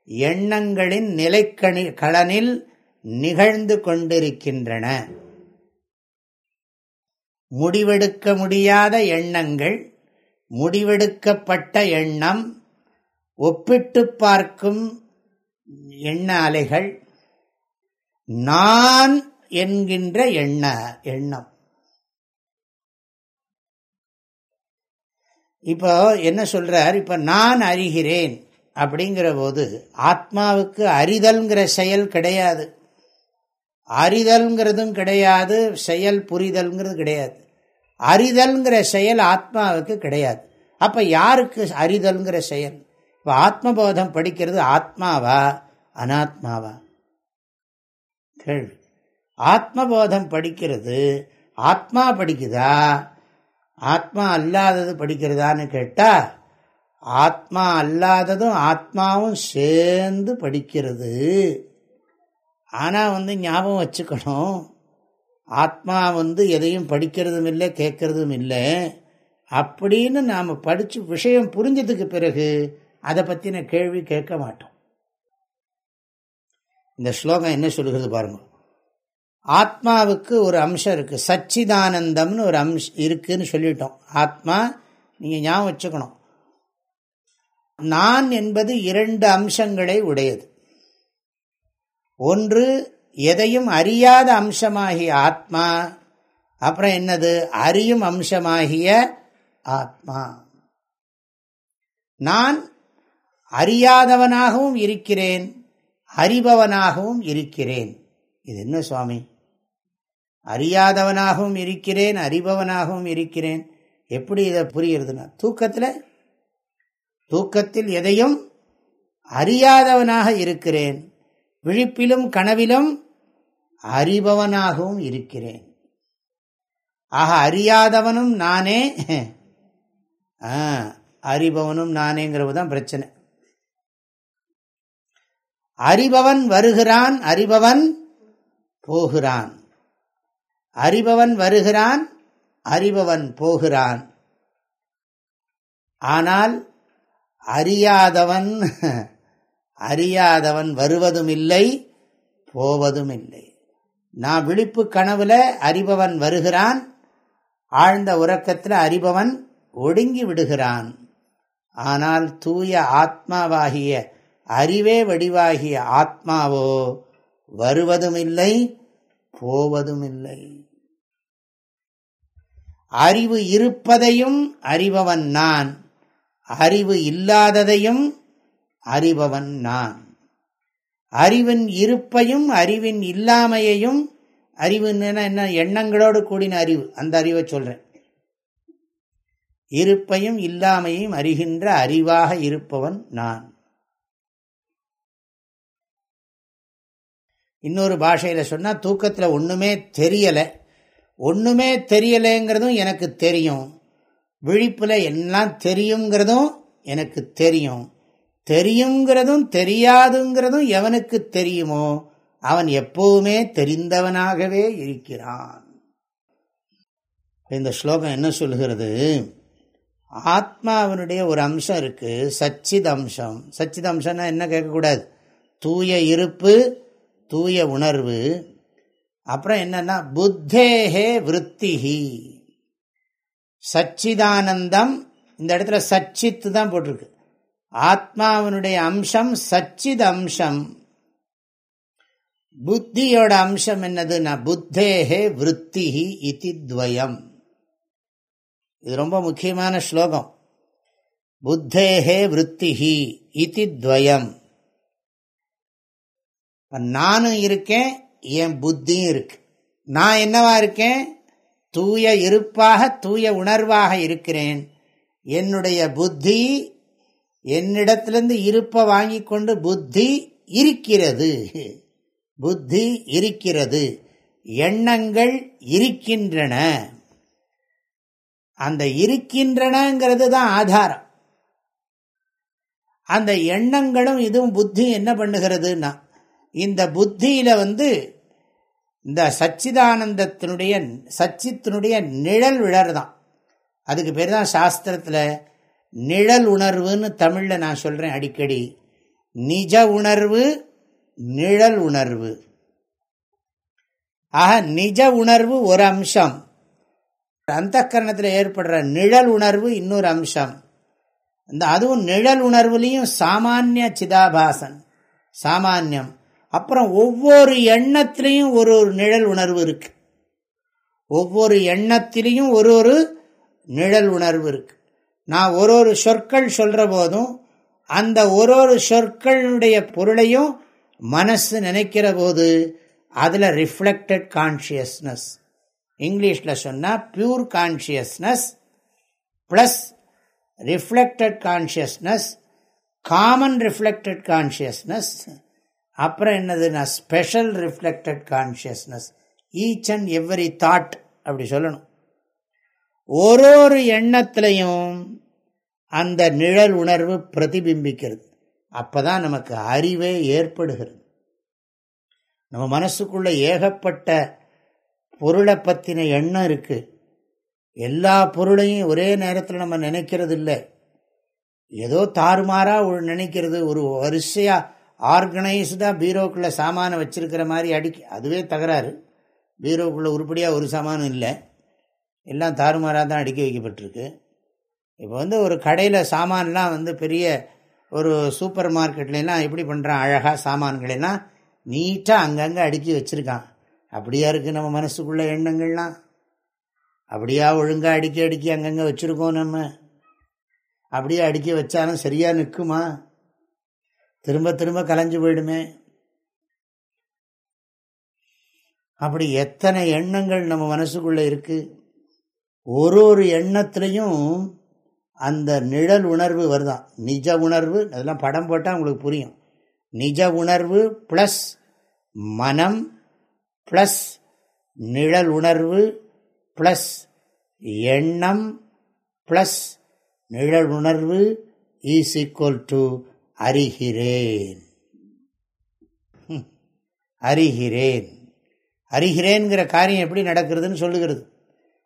எண்ணங்களின் நிலைக்கணி களனில் நிகழ்ந்து கொண்டிருக்கின்றன. முடிவெடுக்க முடியாத எண்ணங்கள் முடிவெடுக்கப்பட்ட எண்ணம் ஒப்பிட்டு பார்க்கும் எண்ண அலைகள் நான் என்கின்ற எண்ண எண்ணம். இப்போ என்ன சொல்கிறார் இப்போ நான் அறிகிறேன் அப்படிங்கிற போது ஆத்மாவுக்கு அறிதல்ங்கிற செயல் கிடையாது. அறிதல்ங்கிறதும் கிடையாது செயல் புரிதல்ங்கிறது கிடையாது. அறிதல்ங்கிற செயல் ஆத்மாவுக்கு கிடையாது. அப்போ யாருக்கு அறிதல்ங்கிற செயல்? இப்போ ஆத்மபோதம் படிக்கிறது ஆத்மாவா? அனாத்மாவா? கேள்வி. ஆத்மபோதம் படிக்கிறது ஆத்மா படிக்குதா? ஆத்மா அல்லாதது படிக்கிறதான்னு கேட்டால் ஆத்மா அல்லாததும் ஆத்மாவும் சேர்ந்து படிக்கிறது. ஆனால் வந்து ஞாபகம் வச்சுக்கணும் ஆத்மா வந்து எதையும் படிக்கிறதும் இல்லை கேட்கறதும் இல்லை. அப்படின்னு நாம் படித்து விஷயம் புரிஞ்சதுக்கு பிறகு அதை பற்றின கேள்வி கேட்க மாட்டோம். இந்த ஸ்லோகம் என்ன சொல்லுகிறது பாருங்கள் ஆத்மாவுக்கு ஒரு அம்சம் இருக்குது சச்சிதானந்தம்னு ஒரு அம்சம் இருக்குதுன்னு சொல்லிட்டோம். ஆத்மா நீங்கள் ஞாபகம் வச்சுக்கணும். நான் என்பது இரண்டு அம்சங்களை உடையது. ஒன்று எதையும் அறியாத அம்சமாகிய ஆத்மா. அப்புறம் என்னது? அறியும் அம்சமாகிய ஆத்மா. நான் அறியாதவனாகவும் இருக்கிறேன் அறிபவனாகவும் இருக்கிறேன். இது என்ன சுவாமி? அறியாதவனாகவும் இருக்கிறேன் அறிபவனாகவும் இருக்கிறேன். எப்படி இதை புரியுறதுன்னா தூக்கத்தில் தூக்கத்தில் எதையும் அறியாதவனாக இருக்கிறேன். விழிப்பிலும் கனவிலும் அறிபவனாகவும் இருக்கிறேன். ஆக அறியாதவனும் நானே அறிபவனும் நானேங்கிறது தான் பிரச்சனை. அறிபவன் வருகிறான் அறிபவன் போகிறான். அறிபவன் வருகிறான் அறிபவன் போகிறான். ஆனால் அறியாதவன் அறியாதவன் வருவதும் இல்லை போவதும் இல்லை நான் விழிப்பு கனவுல அறிபவன் வருகிறான் ஆழ்ந்த உறக்கத்தில் அறிபவன் ஒடுங்கி விடுகிறான். ஆனால் தூய ஆத்மாவாகிய அறிவே வடிவாகிய ஆத்மாவோ வருவதும் இல்லை போவதும் இல்லை அறிவு இருப்பதையும் அறிபவன் நான். அறிவு இல்லாததையும் அறிபவன் நான். அறிவின் இருப்பையும் அறிவின் இல்லாமையையும் அறிவு என்ன எண்ணங்களோடு கூடின அறிவு. அந்த அறிவை சொல்றேன். இருப்பையும் இல்லாமையும் அறிகின்ற அறிவாக இருப்பவன் நான். இன்னொரு பாஷையில சொன்னா தூக்கத்தில் ஒண்ணுமே தெரியலை. ஒன்றுமே தெரியலைங்கிறதும் எனக்கு தெரியும். விழிப்பில் எல்லாம் தெரியுங்கிறதும் எனக்கு தெரியும். தெரியுங்கிறதும் தெரியாதுங்கிறதும் எவனுக்கு தெரியுமோ அவன் எப்பவுமே தெரிந்தவனாகவே இருக்கிறான். இந்த ஸ்லோகம் என்ன சொல்கிறது ஆத்மாவனுடைய ஒரு அம்சம் இருக்கு சச்சித் அம்சம் சச்சித் அம்சம்னா என்ன கேட்கக்கூடாது? தூய இருப்பு தூய உணர்வு. அப்புறம் என்னன்னா புத்தேகே விற்த்திஹி சச்சிதானந்தம் இந்த இடத்துல சச்சித்து தான் போட்டிருக்கு. ஆத்மாவனுடைய அம்சம் சச்சித் அம்சம். புத்தியோட அம்சம் என்னதுன்னா புத்தேகே விற்த்திஹி இத்தி துவயம். இது ரொம்ப முக்கியமான ஸ்லோகம். புத்தேகே விற்த்திஹி இத்தி துவயம். நானும் இருக்கேன் என் புத்தியும் இருக்கு. நான் என்னவா இருக்கேன்? தூய இருப்பாக தூய உணர்வாக இருக்கிறேன். என்னுடைய புத்தி என்னிடத்திலிருந்து இருப்பை வாங்கி கொண்டு புத்தி இருக்கிறது. புத்தி இருக்கிறது. எண்ணங்கள் இருக்கின்றன. அந்த இருக்கின்றனங்கிறது தான் ஆதாரம். அந்த எண்ணங்களும் இதுவும் புத்தி என்ன பண்ணுகிறதுன்னா இந்த புத்தியில வந்து இந்த சச்சிதானந்தத்தினுடைய சச்சித்தினுடைய நிழல் விழறதான். அதுக்கு பேர் தான் சாஸ்திரத்தில் நிழல் உணர்வுன்னு தமிழில் நான் சொல்கிறேன் அடிக்கடி. நிஜ உணர்வு நிழல் உணர்வு. ஆக நிஜ உணர்வு ஒரு அம்சம். அந்த கரணத்தில் ஏற்படுற நிழல் உணர்வு இன்னொரு அம்சம். இந்த அதுவும் நிழல் உணர்வுலையும் சாமானிய சிதாபாசன் சாமானியம். அப்புறம் ஒவ்வொரு எண்ணத்திலையும் ஒரு ஒரு நிழல் உணர்வு இருக்கு. ஒவ்வொரு எண்ணத்திலையும் ஒரு ஒரு நிழல் உணர்வு இருக்கு. நான் ஒரு ஒரு சொற்கள் சொல்ற போதும் அந்த ஒரு ஒரு சொற்களுடைய பொருளையும் மனசு நினைக்கிற போது அதில் ரிஃப்ளெக்டட் கான்சியஸ்னஸ் இங்கிலீஷில் சொன்னால் pure consciousness plus reflected consciousness common reflected consciousness அப்புறம் என்னதுன்னா special reflected consciousness each and every thought அப்படி சொல்லணும். ஒரு ஒரு எண்ணத்துலையும் அந்த நிழல் உணர்வு பிரதிபிம்பிக்கிறது. அப்போதான் நமக்கு அறிவே ஏற்படுகிறது. நம்ம மனசுக்குள்ள ஏகப்பட்ட பொருளை பற்றின எண்ணம் இருக்குது எல்லா பொருளையும் ஒரே நேரத்தில் நம்ம நினைக்கிறது இல்லை ஏதோ தாறுமாறா நினைக்கிறது ஒரு வரிசையாக ஆர்கனைஸ்டாக பீரோக்குள்ளே சாமானை வச்சிருக்கிற மாதிரி அடிக்க அதுவே தகராறு. பீரோக்குள்ளே உருப்படியாக ஒரு சாமானும் இல்லை. எல்லாம் தாறுமாறாக தான் அடுக்கி வைக்கப்பட்டிருக்கு. இப்போ வந்து ஒரு கடையில் சாமான்லாம் வந்து பெரிய ஒரு சூப்பர் மார்க்கெட்லாம் எப்படி பண்ணுறான் அழகாக சாமான்களெல்லாம் நீட்டாக அங்கங்கே அடுக்கி வச்சுருக்கான். அப்படியா இருக்குது நம்ம மனசுக்குள்ள எண்ணங்கள்லாம்? அப்படியா ஒழுங்காக அடுக்கி அடுக்கி அங்கங்கே வச்சுருக்கோம் நம்ம? அப்படியே அடுக்கி வச்சாலும் சரியாக நிற்குமா திரும்ப திரும்ப கலைஞ்சு போயிடுமே. அப்படி எத்தனை எண்ணங்கள் நம்ம மனசுக்குள்ளே இருக்கு? ஒரு ஒரு எண்ணத்துலையும் அந்த நிழல் உணர்வு வருதான் நிஜ உணர்வு அதெல்லாம் படம் போட்டால் உங்களுக்கு புரியும். நிஜ உணர்வு ப்ளஸ் மனம் ப்ளஸ் நிழல் உணர்வு ப்ளஸ் எண்ணம் ப்ளஸ் நிழல் உணர்வு ஈஸ் ஈக்குவல் டு அறிகிறேன். அறிகிறேன். அறிகிறேன்கிற காரியம் எப்படி நடக்கிறதுன்னு சொல்லுகிறது.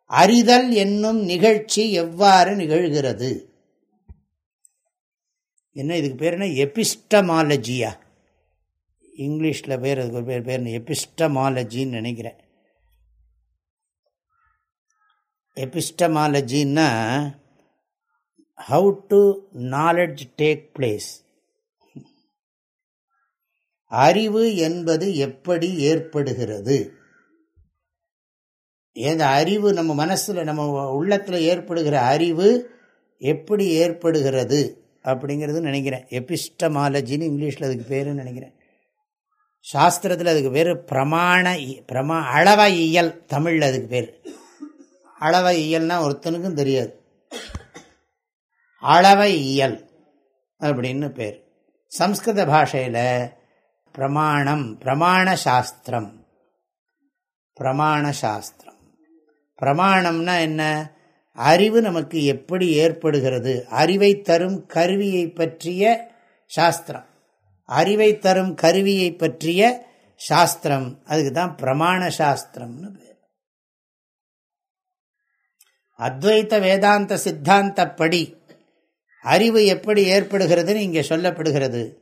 அறிதல் என்னும் நிகழ்ச்சி எவ்வாறு நிகழ்கிறது? என்ன இதுக்கு பேர் என்ன? எபிஸ்டமாலஜியா? இங்கிலீஷில் பேர் அதுக்கு ஒரு பேர் பேர் எபிஸ்டமாலஜின்னு நினைக்கிறேன். எபிஸ்டமாலஜின்னா how to knowledge take place அறிவு என்பது எப்படி ஏற்படுகிறது? எந்த அறிவு நம்ம மனசில் நம்ம உள்ளத்தில் ஏற்படுகிற அறிவு எப்படி ஏற்படுகிறது அப்படிங்கிறது நினைக்கிறேன். எபிஸ்டமாலஜின்னு இங்கிலீஷில் அதுக்கு பேருன்னு நினைக்கிறேன். சாஸ்திரத்தில் அதுக்கு பேர் பிரமாண பிரமா அளவ இயல் தமிழில் அதுக்கு பேர். அளவ இயல்னா ஒருத்தனுக்கும் தெரியாது. அளவ இயல் அப்படின்னு பேர். சம்ஸ்கிருத பாஷையில் பிரமாணம் பிரமாண சாஸ்திரம் பிரமாண பிரமாணம்னா என்ன? அறிவு நமக்கு எப்படி ஏற்படுகிறது? அறிவை தரும் கருவியை பற்றிய சாஸ்திரம். அறிவை தரும் கருவியை பற்றிய சாஸ்திரம். அதுக்கு தான் பிரமாண சாஸ்திரம்னு பேர். அத்வைத்த வேதாந்த சித்தாந்தப்படி அறிவு எப்படி ஏற்படுகிறதுன்னு இங்கே சொல்லப்படுகிறது.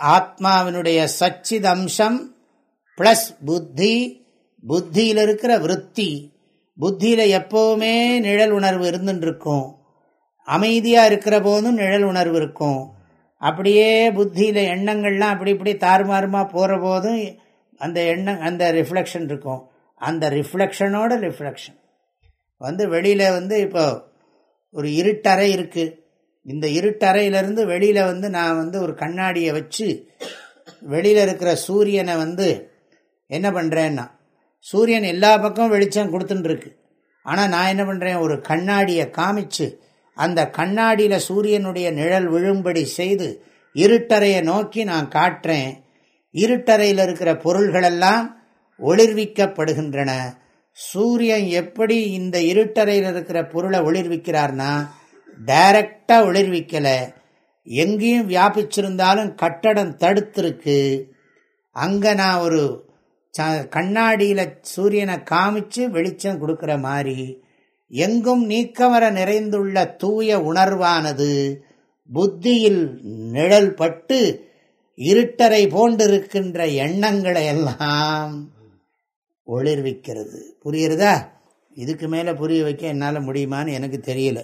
ஆத்மாவினுடைய சச்சித் அம்சம் பிளஸ் புத்தி புத்தியில் இருக்கிற விற்பி புத்தியில் எப்போவுமே நிழல் உணர்வு இருந்துருக்கும் அமைதியாக இருக்கிற போதும் நிழல் உணர்வு இருக்கும். அப்படியே புத்தியில் எண்ணங்கள்லாம் அப்படி இப்படி தாறுமாறுமாக போகிற போதும் அந்த எண்ணம் அந்த ரிஃப்ளெக்ஷன் இருக்கும். அந்த ரிஃப்ளெக்ஷனோட ரிஃப்ளெக்ஷன் வந்து வெளியில் வந்து இப்போ ஒரு இருட்டறை இருக்குது இந்த இருட்டறையிலேருந்து வெளியில் வந்து நான் வந்து ஒரு கண்ணாடியை வச்சு வெளியில் இருக்கிற சூரியனை வந்து என்ன பண்ணுறேன்னா சூரியன் எல்லா பக்கமும் வெளிச்சம் கொடுத்துட்டுருக்கு. ஆனால் நான் என்ன பண்ணுறேன் ஒரு கண்ணாடியை காமிச்சு அந்த கண்ணாடியில் சூரியனுடைய நிழல் விழும்படி செய்து இருட்டறையை நோக்கி நான் காட்டுறேன். இருட்டறையில் இருக்கிற பொருள்களெல்லாம் ஒளிர்விக்கப்படுகின்றன. சூரியன் எப்படி இந்த இருட்டறையில் இருக்கிற பொருளை ஒளிர்விக்கிறார்னா டைரக்டாக ஒளிர்விக்கலை எங்கேயும் வியாபிச்சிருந்தாலும் கட்டடம் தடுத்துருக்கு. அங்கே நான் ஒரு ச கண்ணாடியில் சூரியனை காமிச்சு வெளிச்சம் கொடுக்குற மாதிரி. எங்கும் நீக்கமர நிறைந்துள்ள தூய உணர்வானது புத்தியில் நிழல் பட்டு இருட்டரை போன்றிருக்கின்ற எண்ணங்களை எல்லாம் ஒளிர்விக்கிறது. புரியுறதா இதுக்கு மேலே புரிய வைக்க என்னால் முடியுமான்னு எனக்கு தெரியல.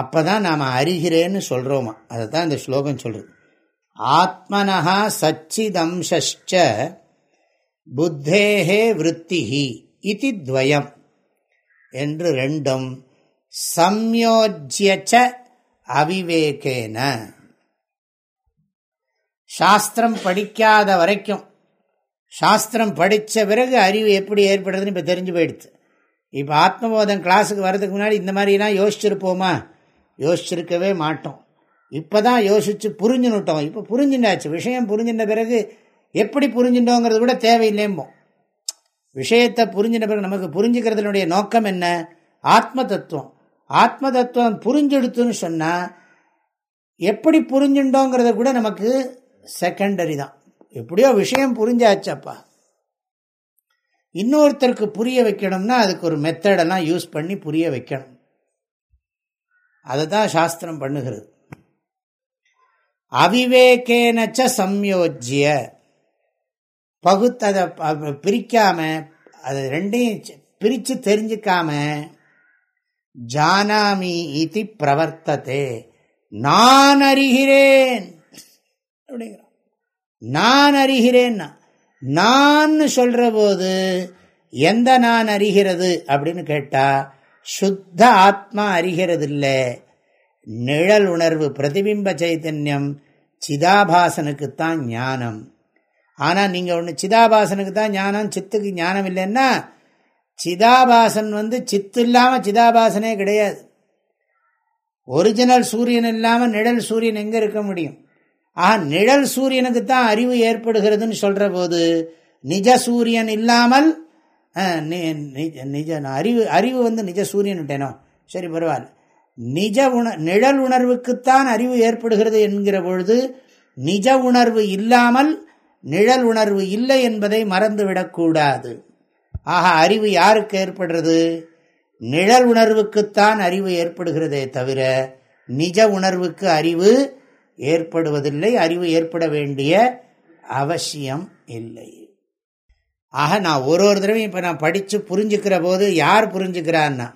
அப்பதான் நாம் அறிகிறேன்னு சொல்கிறோமா அதை தான் இந்த ஸ்லோகம் சொல்கிறது ஆத்மனஹா சச்சிதம்சச்ச புத்தேகே விற்த்திஹி இது துவயம் என்று ரெண்டும் சம்யோஜ்யச்ச அவிவேகேன. சாஸ்திரம் படிக்காத வரைக்கும் சாஸ்திரம் படித்த பிறகு அறிவு எப்படி ஏற்படுறதுன்னு இப்போ தெரிஞ்சு போயிடுச்சு இப்போ ஆத்மபோதம் கிளாஸுக்கு வர்றதுக்கு முன்னாடி இந்த மாதிரிலாம் யோசிச்சிருப்போமா? யோசிச்சிருக்கவே மாட்டோம். இப்போ தான் யோசித்து புரிஞ்சுனுட்டோம் இப்போ புரிஞ்சுட்டாச்சு விஷயம் புரிஞ்சின்ற பிறகு எப்படி புரிஞ்சுட்டோங்கிறது கூட தேவையில்லைம்போம். விஷயத்தை புரிஞ்சின பிறகு நமக்கு புரிஞ்சுக்கிறதுனுடைய நோக்கம் என்ன? ஆத்ம தத்துவம் ஆத்ம தத்துவம் புரிஞ்செடுத்துன்னு சொன்னால் எப்படி புரிஞ்சுட்டோங்கிறத கூட நமக்கு செகண்டரி தான். எப்படியோ விஷயம் புரிஞ்சாச்சப்பா. இன்னொருத்தருக்கு புரிய வைக்கணும்னா அதுக்கு ஒரு மெத்தடெல்லாம் யூஸ் பண்ணி புரிய வைக்கணும். அதை தான் சாஸ்திரம் பண்ணுகிறது. அவிவேகேனச்ச சம்யோஜ்ய. பகுத்ததை பிரிக்காம அது ரெண்டையும் பிரித்து தெரிஞ்சுக்காம ஜானாமி இது பிரவர்த்ததே. நான் அறிகிறேன் அப்படிங்கிறான். நான் அறிகிறேன்னா நான் சொல்ற போது எந்த நான் அறிகிறது அப்படின்னு கேட்டா சுத்த ஆத்மா அறிகிறது இல்லை நிழல் உணர்வு பிரதிபிம்ப சைத்தன்யம் சிதாபாசனுக்குத்தான் ஞானம். ஆனால் நீங்கள் ஒன்று சிதாபாசனுக்கு தான் ஞானம் சித்துக்கு ஞானம் இல்லைன்னா சிதாபாசன் வந்து சித்து இல்லாமல் சிதாபாசனே கிடையாது. ஒரிஜினல் சூரியன் இல்லாமல் நிழல் சூரியன் எங்கே இருக்க முடியும்? ஆஹா நிழல் சூரியனுக்கு தான் அறிவு ஏற்படுகிறதுன்னு சொல்கிற போது நிஜ சூரியன் இல்லாமல் நிஜ அறிவு அறிவு வந்து நிஜ சூரியன்ட்டேனோ சரி பரவாயில்ல. நிஜ உண நிழல் உணர்வுக்குத்தான் அறிவு ஏற்படுகிறது என்கிற பொழுது நிஜ உணர்வு இல்லாமல் நிழல் உணர்வு இல்லை என்பதை மறந்துவிடக்கூடாது ஆக அறிவு யாருக்கு ஏற்படுறது? நிழல் உணர்வுக்குத்தான் அறிவு ஏற்படுகிறதே தவிர நிஜ உணர்வுக்கு அறிவு ஏற்படுவதில்லை அறிவு ஏற்பட வேண்டிய அவசியம் இல்லை. ஆக நான் ஒரு ஒரு தடவையும் இப்போ நான் படித்து புரிஞ்சுக்கிற போது யார் புரிஞ்சுக்கிறான்னா?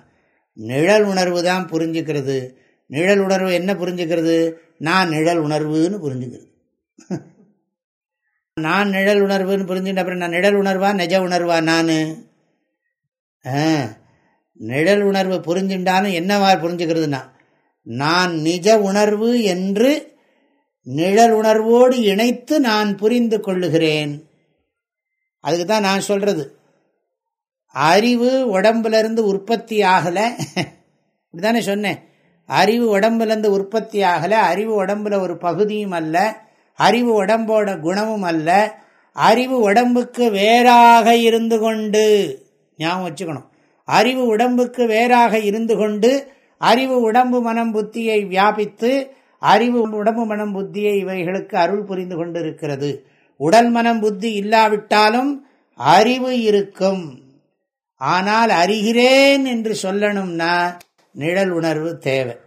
நிழல் உணர்வு தான் புரிஞ்சுக்கிறது. நிழல் உணர்வு என்ன புரிஞ்சுக்கிறது? நான் நிழல் உணர்வுன்னு புரிஞ்சுக்கிறது. நான் நிழல் உணர்வுன்னு புரிஞ்சுட்டு அப்புறம் நான் நிழல் உணர்வா நிஜ உணர்வா நான்? நிழல் உணர்வு புரிஞ்சுட்டான்னு என்னவா புரிஞ்சுக்கிறதுனா நான் நிஜ உணர்வு என்று நிழல் உணர்வோடு இணைத்து நான் புரிந்து கொள்ளுகிறேன். அதுக்கு தான் நான் சொல்றது. அறிவு உடம்புலேருந்து உற்பத்தி ஆகலை. இப்படிதானே சொன்னேன். அறிவு உடம்புலேருந்து உற்பத்தி ஆகலை. அறிவு உடம்புல ஒரு பகுதியும் அல்ல. அறிவு உடம்போட குணமும் அல்ல. அறிவு உடம்புக்கு வேறாக இருந்து கொண்டு ஞாபகம் வச்சுக்கணும். அறிவு உடம்புக்கு வேறாக இருந்து கொண்டு அறிவு உடம்பு மனம் புத்தியை வியாபித்து அறிவு உடம்பு மனம் புத்தியை இவைகளுக்கு அருள் புரிந்து கொண்டு இருக்கிறது உடல் மனம் புத்தி இல்லாவிட்டாலும் அறிவு இருக்கும். ஆனால் அறிகிறேன் என்று சொல்லணும்னா நிழல் உணர்வு தேவை.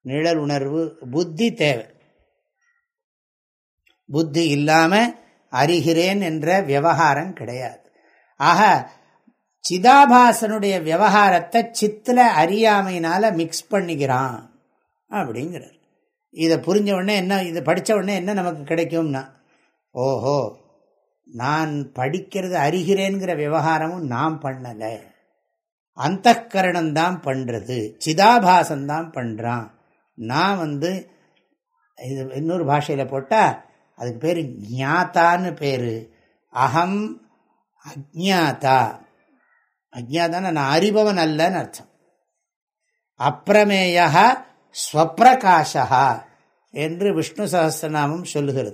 நிழல் உணர்வு புத்தி தேவை. புத்தி இல்லாம அறிகிறேன் என்ற விவகாரம் கிடையாது. ஆக சிதாபாசனுடைய விவகாரத்தை சித்துல அறியாமையினால மிக்ஸ் பண்ணிக்கிறான் அப்படிங்கிறார். இதை புரிஞ்ச உடனே என்ன இதை படித்த உடனே என்ன நமக்கு கிடைக்கும்னா ஓஹோ நான் படிக்கிறது அறிகிறேங்கிற விவகாரமும் நான் பண்ணலை. அந்த கரணம்தான் பண்ணுறது சிதாபாசந்தான் பண்ணுறான் நான் வந்து இது இன்னொரு பாஷையில் போட்டால் அதுக்கு பேர் ஞாத்தான்னு பேர். அகம் அஜாத்தா அஜாதான நான் அறிபவன் அல்லன்னு அர்த்தம். அப்பிரமேயா ஸ்வப்பிரகாஷா என்று விஷ்ணு சகஸ்திரநாமம் சொல்லுகிறது.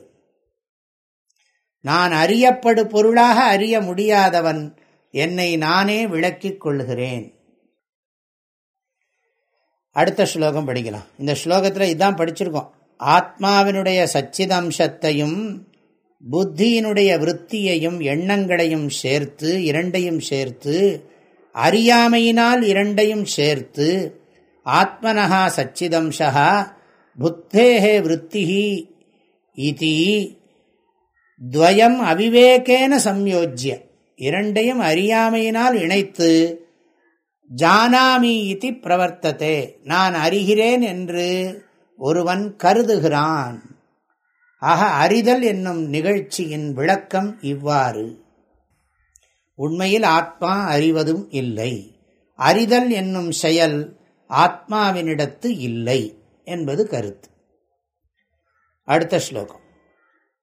நான் அறியப்படு பொருளாக அறிய முடியாதவன் என்னை நானே விளக்கிக் கொள்கிறேன் அடுத்த ஸ்லோகம் படிக்கலாம். இந்த ஸ்லோகத்தில் இதுதான் படிச்சிருக்கோம். ஆத்மாவினுடைய சச்சிதம்சத்தையும் புத்தியினுடைய விற்த்தியையும் எண்ணங்களையும் சேர்த்து இரண்டையும் சேர்த்து அறியாமையினால் இரண்டையும் சேர்த்து ஆத்மனஹா சச்சிதம்சா புத்தேகே விற்த்திஹி இதி துவயம் அவிவேகேன சம்யோஜ்ய இரண்டையும் அறியாமையினால் இணைத்து ஜானாமி இது பிரவர்த்ததே நான் அறிகிறேன் என்று ஒருவன் கருதுகிறான். ஆக அறிதல் என்னும் நிகழ்ச்சியின் விளக்கம் இவ்வாறு. உண்மையில் ஆத்மா அறிவதும் இல்லை. அறிதல் என்னும் செயல் ஆத்மாவினிடத்து இல்லை. என்பது கருத்து. அடுத்த ஸ்லோகம்.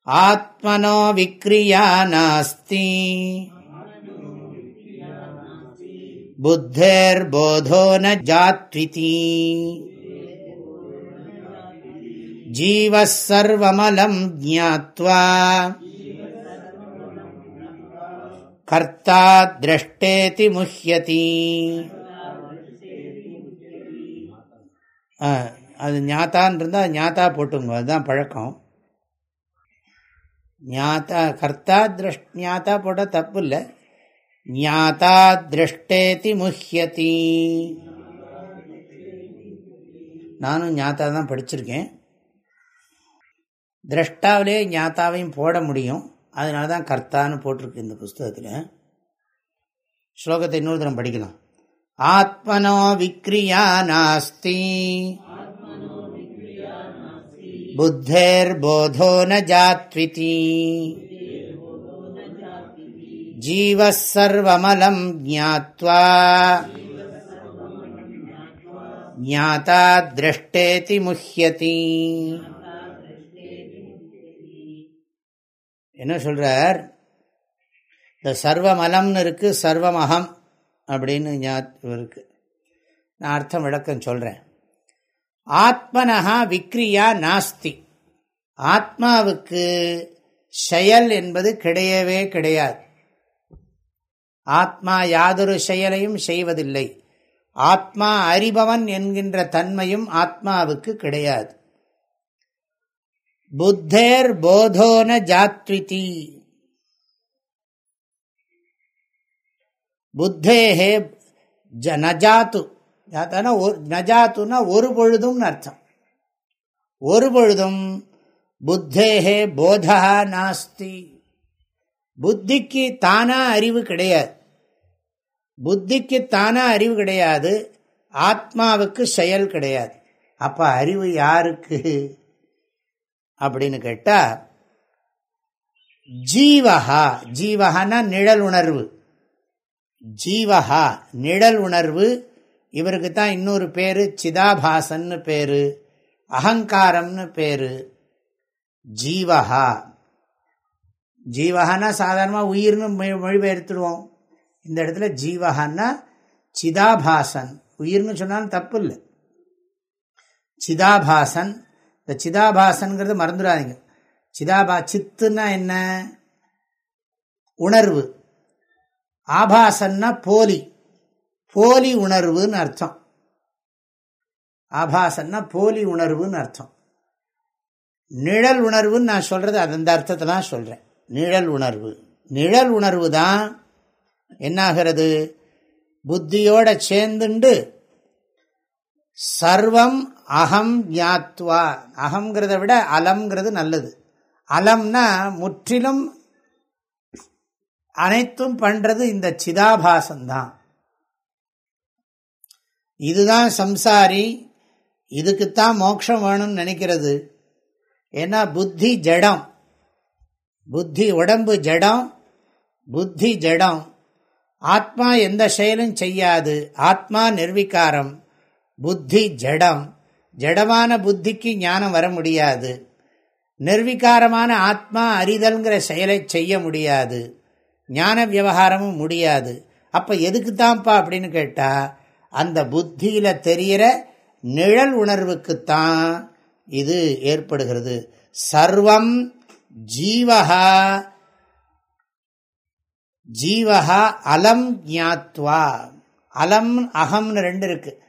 ஆத்மனோ விக்ரியா நாஸ்தி. புத்தேர் போதோ ந ஜாத்விதி. ஜீவசர்வமலம் ஜாத்வா கர்த்தா திரஷ்டேதி முஹ்யதி. அது ஞாத்தான்னு இருந்தால் ஞாத்தா போட்டுங்க அதுதான் பழக்கம். ஞாத்தா கர்த்தா திரஷ் ஞாத்தா போட்டால் தப்பு இல்லை ஞாத்தா திரஷ்டேதி முஹ்யதி. நானும் ஞாத்தா தான் படிச்சிருக்கேன். திரஷ்டாவிலே ஞாத்தாவையும் போட முடியும். அதனால தான் கர்த்தான்னு போட்டிருக்கு இந்த புஸ்தகத்தில். ஸ்லோகத்தை இன்னொரு தரம் படிக்கலாம். ஆத்மனோ விக்ரியா நாஸ்தி. புத்தேர் போதோ ந ஜாத்விதி जीवः सर्वमलम् ज्ञात्वा ज्ञाता द्रष्टेति मुह्यति என்ன சொல்றார் இந்த சர்வமலம்னு இருக்கு சர்வமகம் அப்படின்னு இருக்கு நான் அர்த்தம் விளக்கம் சொல்றேன் ஆத்மனஹா விக்ரியா நாஸ்தி. ஆத்மாவுக்கு செயல் என்பது கிடையவே கிடையாது. ஆத்மா யாதொரு செயலையும் செய்வதில்லை. ஆத்மா அறிபவன் என்கின்ற தன்மையும் ஆத்மாவுக்கு கிடையாது. புத்தேர் போதோன ஜாத்விதி. புத்தேஹே ஜ நஜாத்து. ஜாத்தானா நஜாத்துனா ஒரு பொழுதும்னு அர்த்தம். ஒரு பொழுதும் புத்தேகே போதா நாஸ்தி. புத்திக்கு தானா அறிவு கிடையாது. புத்திக்கு தானா அறிவு கிடையாது ஆத்மாவுக்கு செயல் கிடையாது. அப்ப அறிவு யாருக்கு? அப்படின்னு கேட்டா ஜீவஹா ஜீவஹானா நிழல் உணர்வு. ஜீவஹா நிழல் உணர்வு இவருக்கு தான் இன்னொரு பேர் சிதாபாசன்னு பேர் அகங்காரம்னு பேர் ஜீவஹா. ஜீவஹான்னா சாதாரணமாக உயிர்னு மொழிபெயர்த்துடுவோம். இந்த இடத்துல ஜீவஹான்னா சிதாபாசன். உயிர்னு சொன்னாலும் தப்பு இல்லை சிதாபாசன். இந்த சிதாபாசன்கிறது மறந்துடாதீங்க. சிதாபா சித்துன்னா என்ன? உணர்வு. ஆபாசன்னா போலி. போலி உணர்வுன்னு அர்த்தம். ஆபாசன்னா போலி உணர்வுன்னு அர்த்தம். நிழல் உணர்வுன்னு நான் சொல்றது அந்த அர்த்தத்தை தான் சொல்றேன். நிழல் உணர்வு. நிழல் உணர்வு தான் என்னாகிறது? புத்தியோட சேர்ந்துண்டு சர்வம் அகம் ஞாத்வா. அகங்கிறத விட அலம்ங்கிறது நல்லது. அலம்னா முற்றிலும் அனைத்தும் பண்றது இந்த சிதாபாசம்தான். இதுதான் சம்சாரி இதுக்குத்தான் மோட்சம் வேணும்னு நினைக்கிறது. ஏன்னா புத்தி ஜடம். புத்தி உடம்பு ஜடம் புத்தி ஜடம். ஆத்மா எந்த செயலும் செய்யாது. ஆத்மா நிர்வீகாரம். புத்தி ஜடம். ஜடமான புத்திக்கு ஞானம் வர முடியாது. நிர்வீகாரமான ஆத்மா அறிதல்ங்கிற செயலை செய்ய முடியாது. ஞான விவகாரமும் முடியாது. அப்போ எதுக்கு தான்ப்பா அப்படின்னு கேட்டால் அந்த புத்தியில் தெரிகிற நிழல் உணர்வுக்குத்தான் இது ஏற்படுகிறது. சர்வம் ஜீவகா ஜீவகா அலம் ஞாத்வா. அலம் அகம்னு ரெண்டு இருக்கு.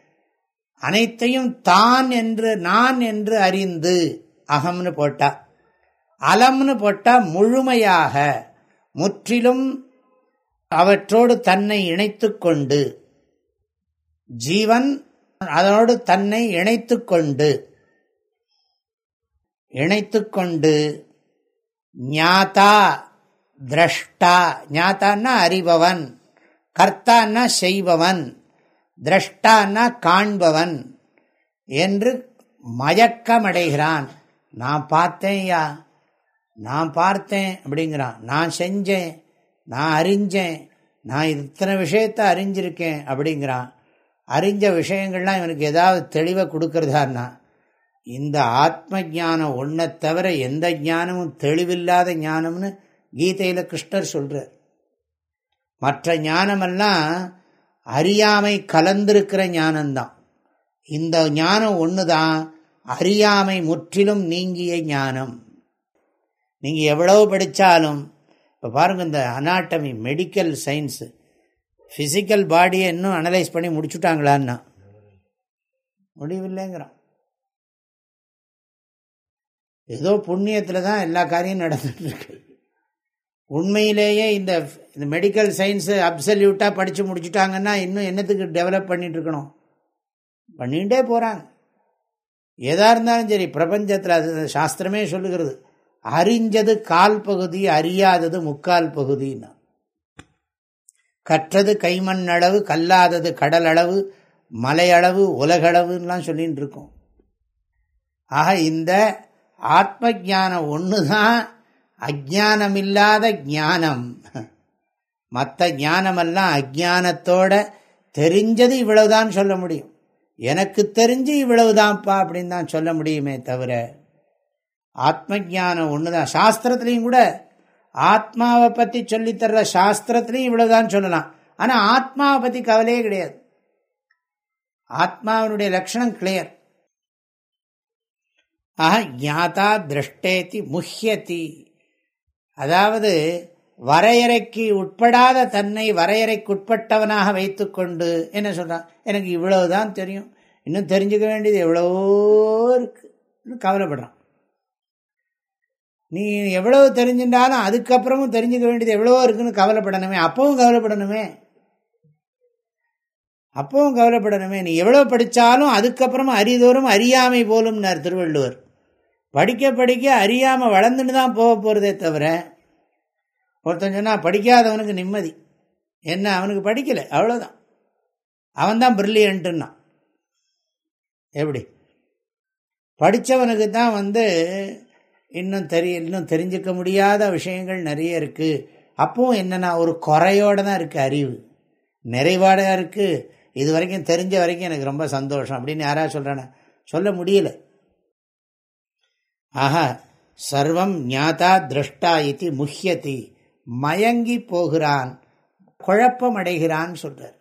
அனைத்தையும் தான் என்று நான் என்று அறிந்து அகம்னு போட்டா. அலம்னு போட்டா முழுமையாக முற்றிலும் அவற்றோடு தன்னை இணைத்து கொண்டு ஜீவன் அதனோடு தன்னை இணைத்து கொண்டு இணைத்து கொண்டு ஞாதா திரஷ்டா. ஞாத்தான்னா அறிபவன் கர்த்தான்னா செய்பவன் திரஷ்டான்னா காண்பவன் என்று மயக்கமடைகிறான். நான் பார்த்தேன் யா நான் பார்த்தேன் அப்படிங்கிறான். நான் செஞ்சேன் நான் அறிஞ்சேன் நான் இத்தனை விஷயத்த அறிஞ்சிருக்கேன் அப்படிங்கிறான். அறிஞ்ச விஷயங்கள்லாம் இவனுக்கு ஏதாவது தெளிவை கொடுக்கறதான்னா இந்த ஆத்ம ஜானம் ஒன்றை தவிர எந்த ஞானமும் தெளிவில்லாத ஞானம்னு கீதையில் கிருஷ்ணர் சொல்கிறார் மற்ற ஞானமெல்லாம் அறியாமை கலந்திருக்கிற ஞானம்தான். இந்த ஞானம் ஒன்று தான் அறியாமை முற்றிலும் நீங்கிய ஞானம். நீங்கள் எவ்வளவு படித்தாலும் இப்போ பாருங்கள் இந்த அனாட்டமி மெடிக்கல் சயின்ஸு ஃபிசிக்கல் பாடியை இன்னும் அனலைஸ் பண்ணி முடிச்சுட்டாங்களான்னா? முடிவில்லைங்கிறான். ஏதோ புண்ணியத்தில் தான் எல்லா காரியம் நடந்துட்டு இருக்கு உண்மையிலேயே இந்த இந்த மெடிக்கல் சயின்ஸு அப்சல்யூட்டாக படித்து முடிச்சுட்டாங்கன்னா இன்னும் என்னத்துக்கு டெவலப் பண்ணிட்டு இருக்கணும்? பண்ணிகிட்டே போகிறாங்க எதாக இருந்தாலும் சரி பிரபஞ்சத்தில் அது சாஸ்திரமே சொல்லுகிறது. அறிஞ்சது கால் பகுதி அறியாதது முக்கால் பகுதின்னா. கற்றது கைமண் அளவு கல்லாதது கடல் அளவு மலையளவு உலகளவுலாம் சொல்லிட்டு இருக்கோம் ஆக இந்த ஆத்ம ஜானம் ஒன்று தான் அஜானமில்லாத ஞானம். மற்ற ஞானமெல்லாம் அஜானத்தோட தெரிஞ்சது இவ்வளவுதான் சொல்ல முடியும். எனக்கு தெரிஞ்சு இவ்வளவுதான்ப்பா அப்படின்னு தான் சொல்ல முடியுமே தவிர ஆத்ம ஜானம் தான் சாஸ்திரத்துலேயும் கூட ஆத்மாவை பத்தி சொல்லித்தர்ற சாஸ்திரத்திலையும் இவ்வளவுதான் சொல்லலாம். ஆனா ஆத்மாவை பத்தி கவலையே கிடையாது. ஆத்மாவினுடைய லட்சணம் கிளியர் ஆஹ் ஞாதா திருஷ்டேதி முஹ்யதி. அதாவது வரையறைக்கு உட்படாத தன்னை வரையறைக்குட்பட்டவனாக வைத்துக்கொண்டு என்ன சொல்றான்? எனக்கு இவ்வளவுதான் தெரியும். இன்னும் தெரிஞ்சுக்க வேண்டியது எவ்வளவோ இருக்கு. கவலைப்படுறான். நீ எவ்வளவு தெரிஞ்சுட்டாலும் அதுக்கப்புறமும் தெரிஞ்சுக்க வேண்டியது எவ்வளவோ இருக்குன்னு கவலைப்படணுமே. அப்பவும் கவலைப்படணுமே. அப்பவும் கவலைப்படணுமே. நீ எவ்வளோ படித்தாலும் அதுக்கப்புறமா அரிதோறும் அறியாமை போலும்னார் திருவள்ளுவர். படிக்க படிக்க அறியாமல் வளர்ந்துட்டு தான் போக போகிறதே தவிர ஒருத்தன் சொன்னால் படிக்காதவனுக்கு நிம்மதி. என்ன அவனுக்கு படிக்கலை அவ்வளோதான் அவன்தான் பிரில்லியன்ட்டுன்னா எப்படி? படித்தவனுக்கு தான் வந்து இன்னும் தெரிய இன்னும் தெரிஞ்சுக்க முடியாத விஷயங்கள் நிறைய இருக்குது அப்பவும் என்னென்னா ஒரு குறையோடு தான் இருக்குது அறிவு. நிறைவாடாக இருக்குது இது வரைக்கும் தெரிஞ்ச வரைக்கும் எனக்கு ரொம்ப சந்தோஷம் அப்படின்னு யாராவது சொல்கிறானே சொல்ல முடியல. ஆஹா சர்வம் ஞாதா திரஷ்டா இது முக்கியத்தி மயங்கி போகிறான் குழப்பம் அடைகிறான்னு சொல்கிறார்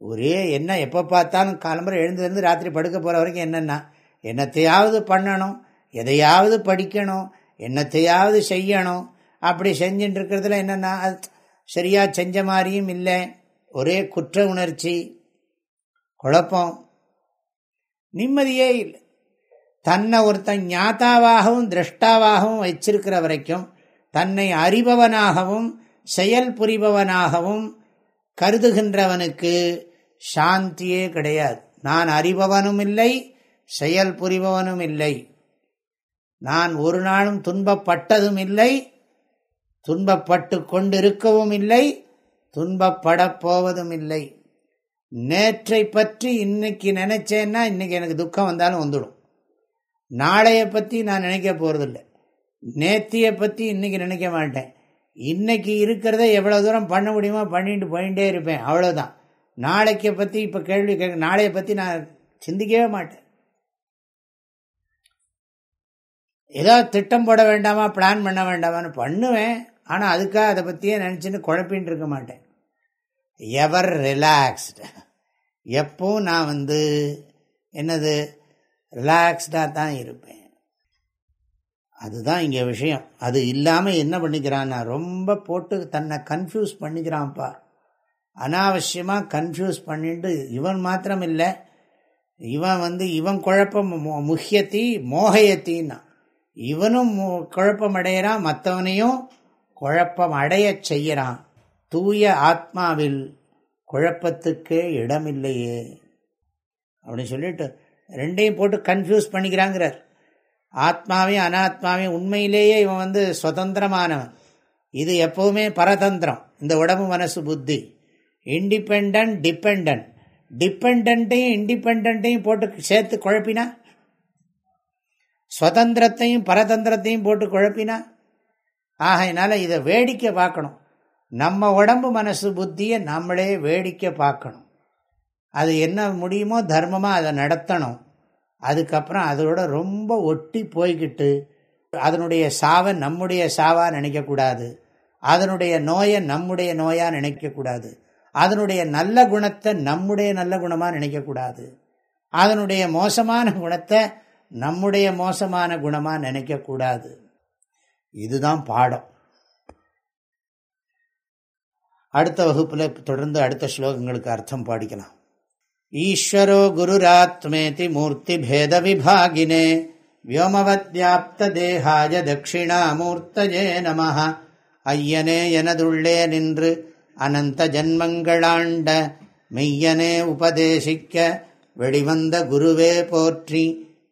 ஒரே என்ன எப்போ பார்த்தாலும் காலம்பரம் எழுந்திருந்து ராத்திரி படுக்க போகிற வரைக்கும் என்னென்னா என்னத்தையாவது பண்ணணும் எதையாவது படிக்கணும் என்னத்தையாவது செய்யணும். அப்படி செஞ்சுட்டு இருக்கிறதுல என்னென்னா சரியாக செஞ்ச மாதிரியும் இல்லை. ஒரே குற்ற உணர்ச்சி குழப்பம். நிம்மதியே இல்லை. தன்னை ஒருத்தன் ஞாத்தாவாகவும் திரஷ்டாவாகவும் வச்சிருக்கிற வரைக்கும் தன்னை அறிபவனாகவும் செயல் புரிபவனாகவும் கருதுகின்றவனுக்கு சாந்தியே கிடையாது. நான் அறிபவனும் இல்லை செயல் புரிபவனும் இல்லை நான் ஒரு நாளும் துன்பப்பட்டதும் இல்லை துன்பப்பட்டு கொண்டிருக்கவும் இல்லை துன்பப்படப் போவதும் இல்லை நேற்றை பற்றி இன்னைக்கு நினைச்சேன்னா இன்னைக்கு எனக்கு துக்கம் வந்தாலும் வந்துடும். நாளைய பற்றி நான் நினைக்க போகிறதில்ல நேத்தியை பற்றி இன்னைக்கு நினைக்க மாட்டேன். இன்னைக்கு இருக்கிறத எவ்வளோ தூரம் பண்ண முடியுமோ பண்ணிட்டு போயிட்டே இருப்பேன். அவ்வளோதான் நாளைக்கு பற்றி இப்போ கேள்வி கேட்க நாளைய பற்றி நான் சிந்திக்கவே மாட்டேன். ஏதோ திட்டம் போட வேண்டாமா பிளான் பண்ண வேண்டாமான்னு பண்ணுவேன். ஆனால் அதுக்காக அதை பற்றியே நினச்சின்னு குழப்பின்னு இருக்க மாட்டேன். எவர் ரிலாக்ஸ்டு எப்போ நான் வந்து என்னது ரிலாக்ஸ்டாக தான் இருப்பேன். அதுதான் இங்கே விஷயம். அது இல்லாமல் என்ன பண்ணிக்கிறான்னா ரொம்ப போட்டு தன்னை கன்ஃபியூஸ் பண்ணிக்கிறான்ப்பா அனாவசியமாக கன்ஃபியூஸ் பண்ணிட்டு இவன் மாத்திரம் இல்லை இவன் வந்து இவன் குழப்பம் முக்கியத்தி மோகையத்தின்னா. இவனும் குழப்பம் அடையிறான் மற்றவனையும் குழப்பம் அடைய செய்கிறான் தூய ஆத்மாவில் குழப்பத்துக்கே இடமில்லையே. அப்படின்னு சொல்லிட்டு ரெண்டையும் போட்டு கன்ஃபியூஸ் பண்ணிக்கிறாங்கிறார். ஆத்மாவையும் அனாத்மாவையும் உண்மையிலேயே இவன் வந்து சுதந்திரமானவன். இது எப்பவுமே பரதந்திரம். இந்த உடம்பு மனசு புத்தி. இண்டிபெண்ட் டிபெண்ட் டிபெண்ட்டையும் இண்டிபெண்ட்டையும் போட்டு சேர்த்து குழப்பினா சுதந்திரத்தையும் பரதந்திரத்தையும் போட்டு குழப்பினா? ஆகையினால இதை வேடிக்கை பார்க்கணும். நம்ம உடம்பு மனசு புத்தியை நம்மளே வேடிக்கை பார்க்கணும். அது என்ன முடியுமோ தர்மமாக அதை நடத்தணும். அதுக்கப்புறம் அதோட ரொம்ப ஒட்டி போய்கிட்டு அதனுடைய சாவை நம்முடைய சாவாக நினைக்கக்கூடாது. அதனுடைய நோயை நம்முடைய நோயாக நினைக்கக்கூடாது. அதனுடைய நல்ல குணத்தை நம்முடைய நல்ல குணமாக நினைக்கக்கூடாது. அதனுடைய மோசமான குணத்தை நம்முடைய மோசமான குணமாக நினைக்கக்கூடாது. இதுதான் பாடம். அடுத்த வகுப்பில் தொடர்ந்து அடுத்த ஸ்லோகங்களுக்கு அர்த்தம் பாடிக்கலாம். ஈஸ்வரோ குருராத்மேதி மூர்த்தி பேத விபாகினே வியோமவத்யாப்த தேகாய தட்சிணாமூர்த்தஜே நம ஐயனே எனதுள்ளே நின்று அனந்த ஜன்மங்களாண்ட மெய்யனே உபதேசிக்க வெளிவந்த குருவே போற்றி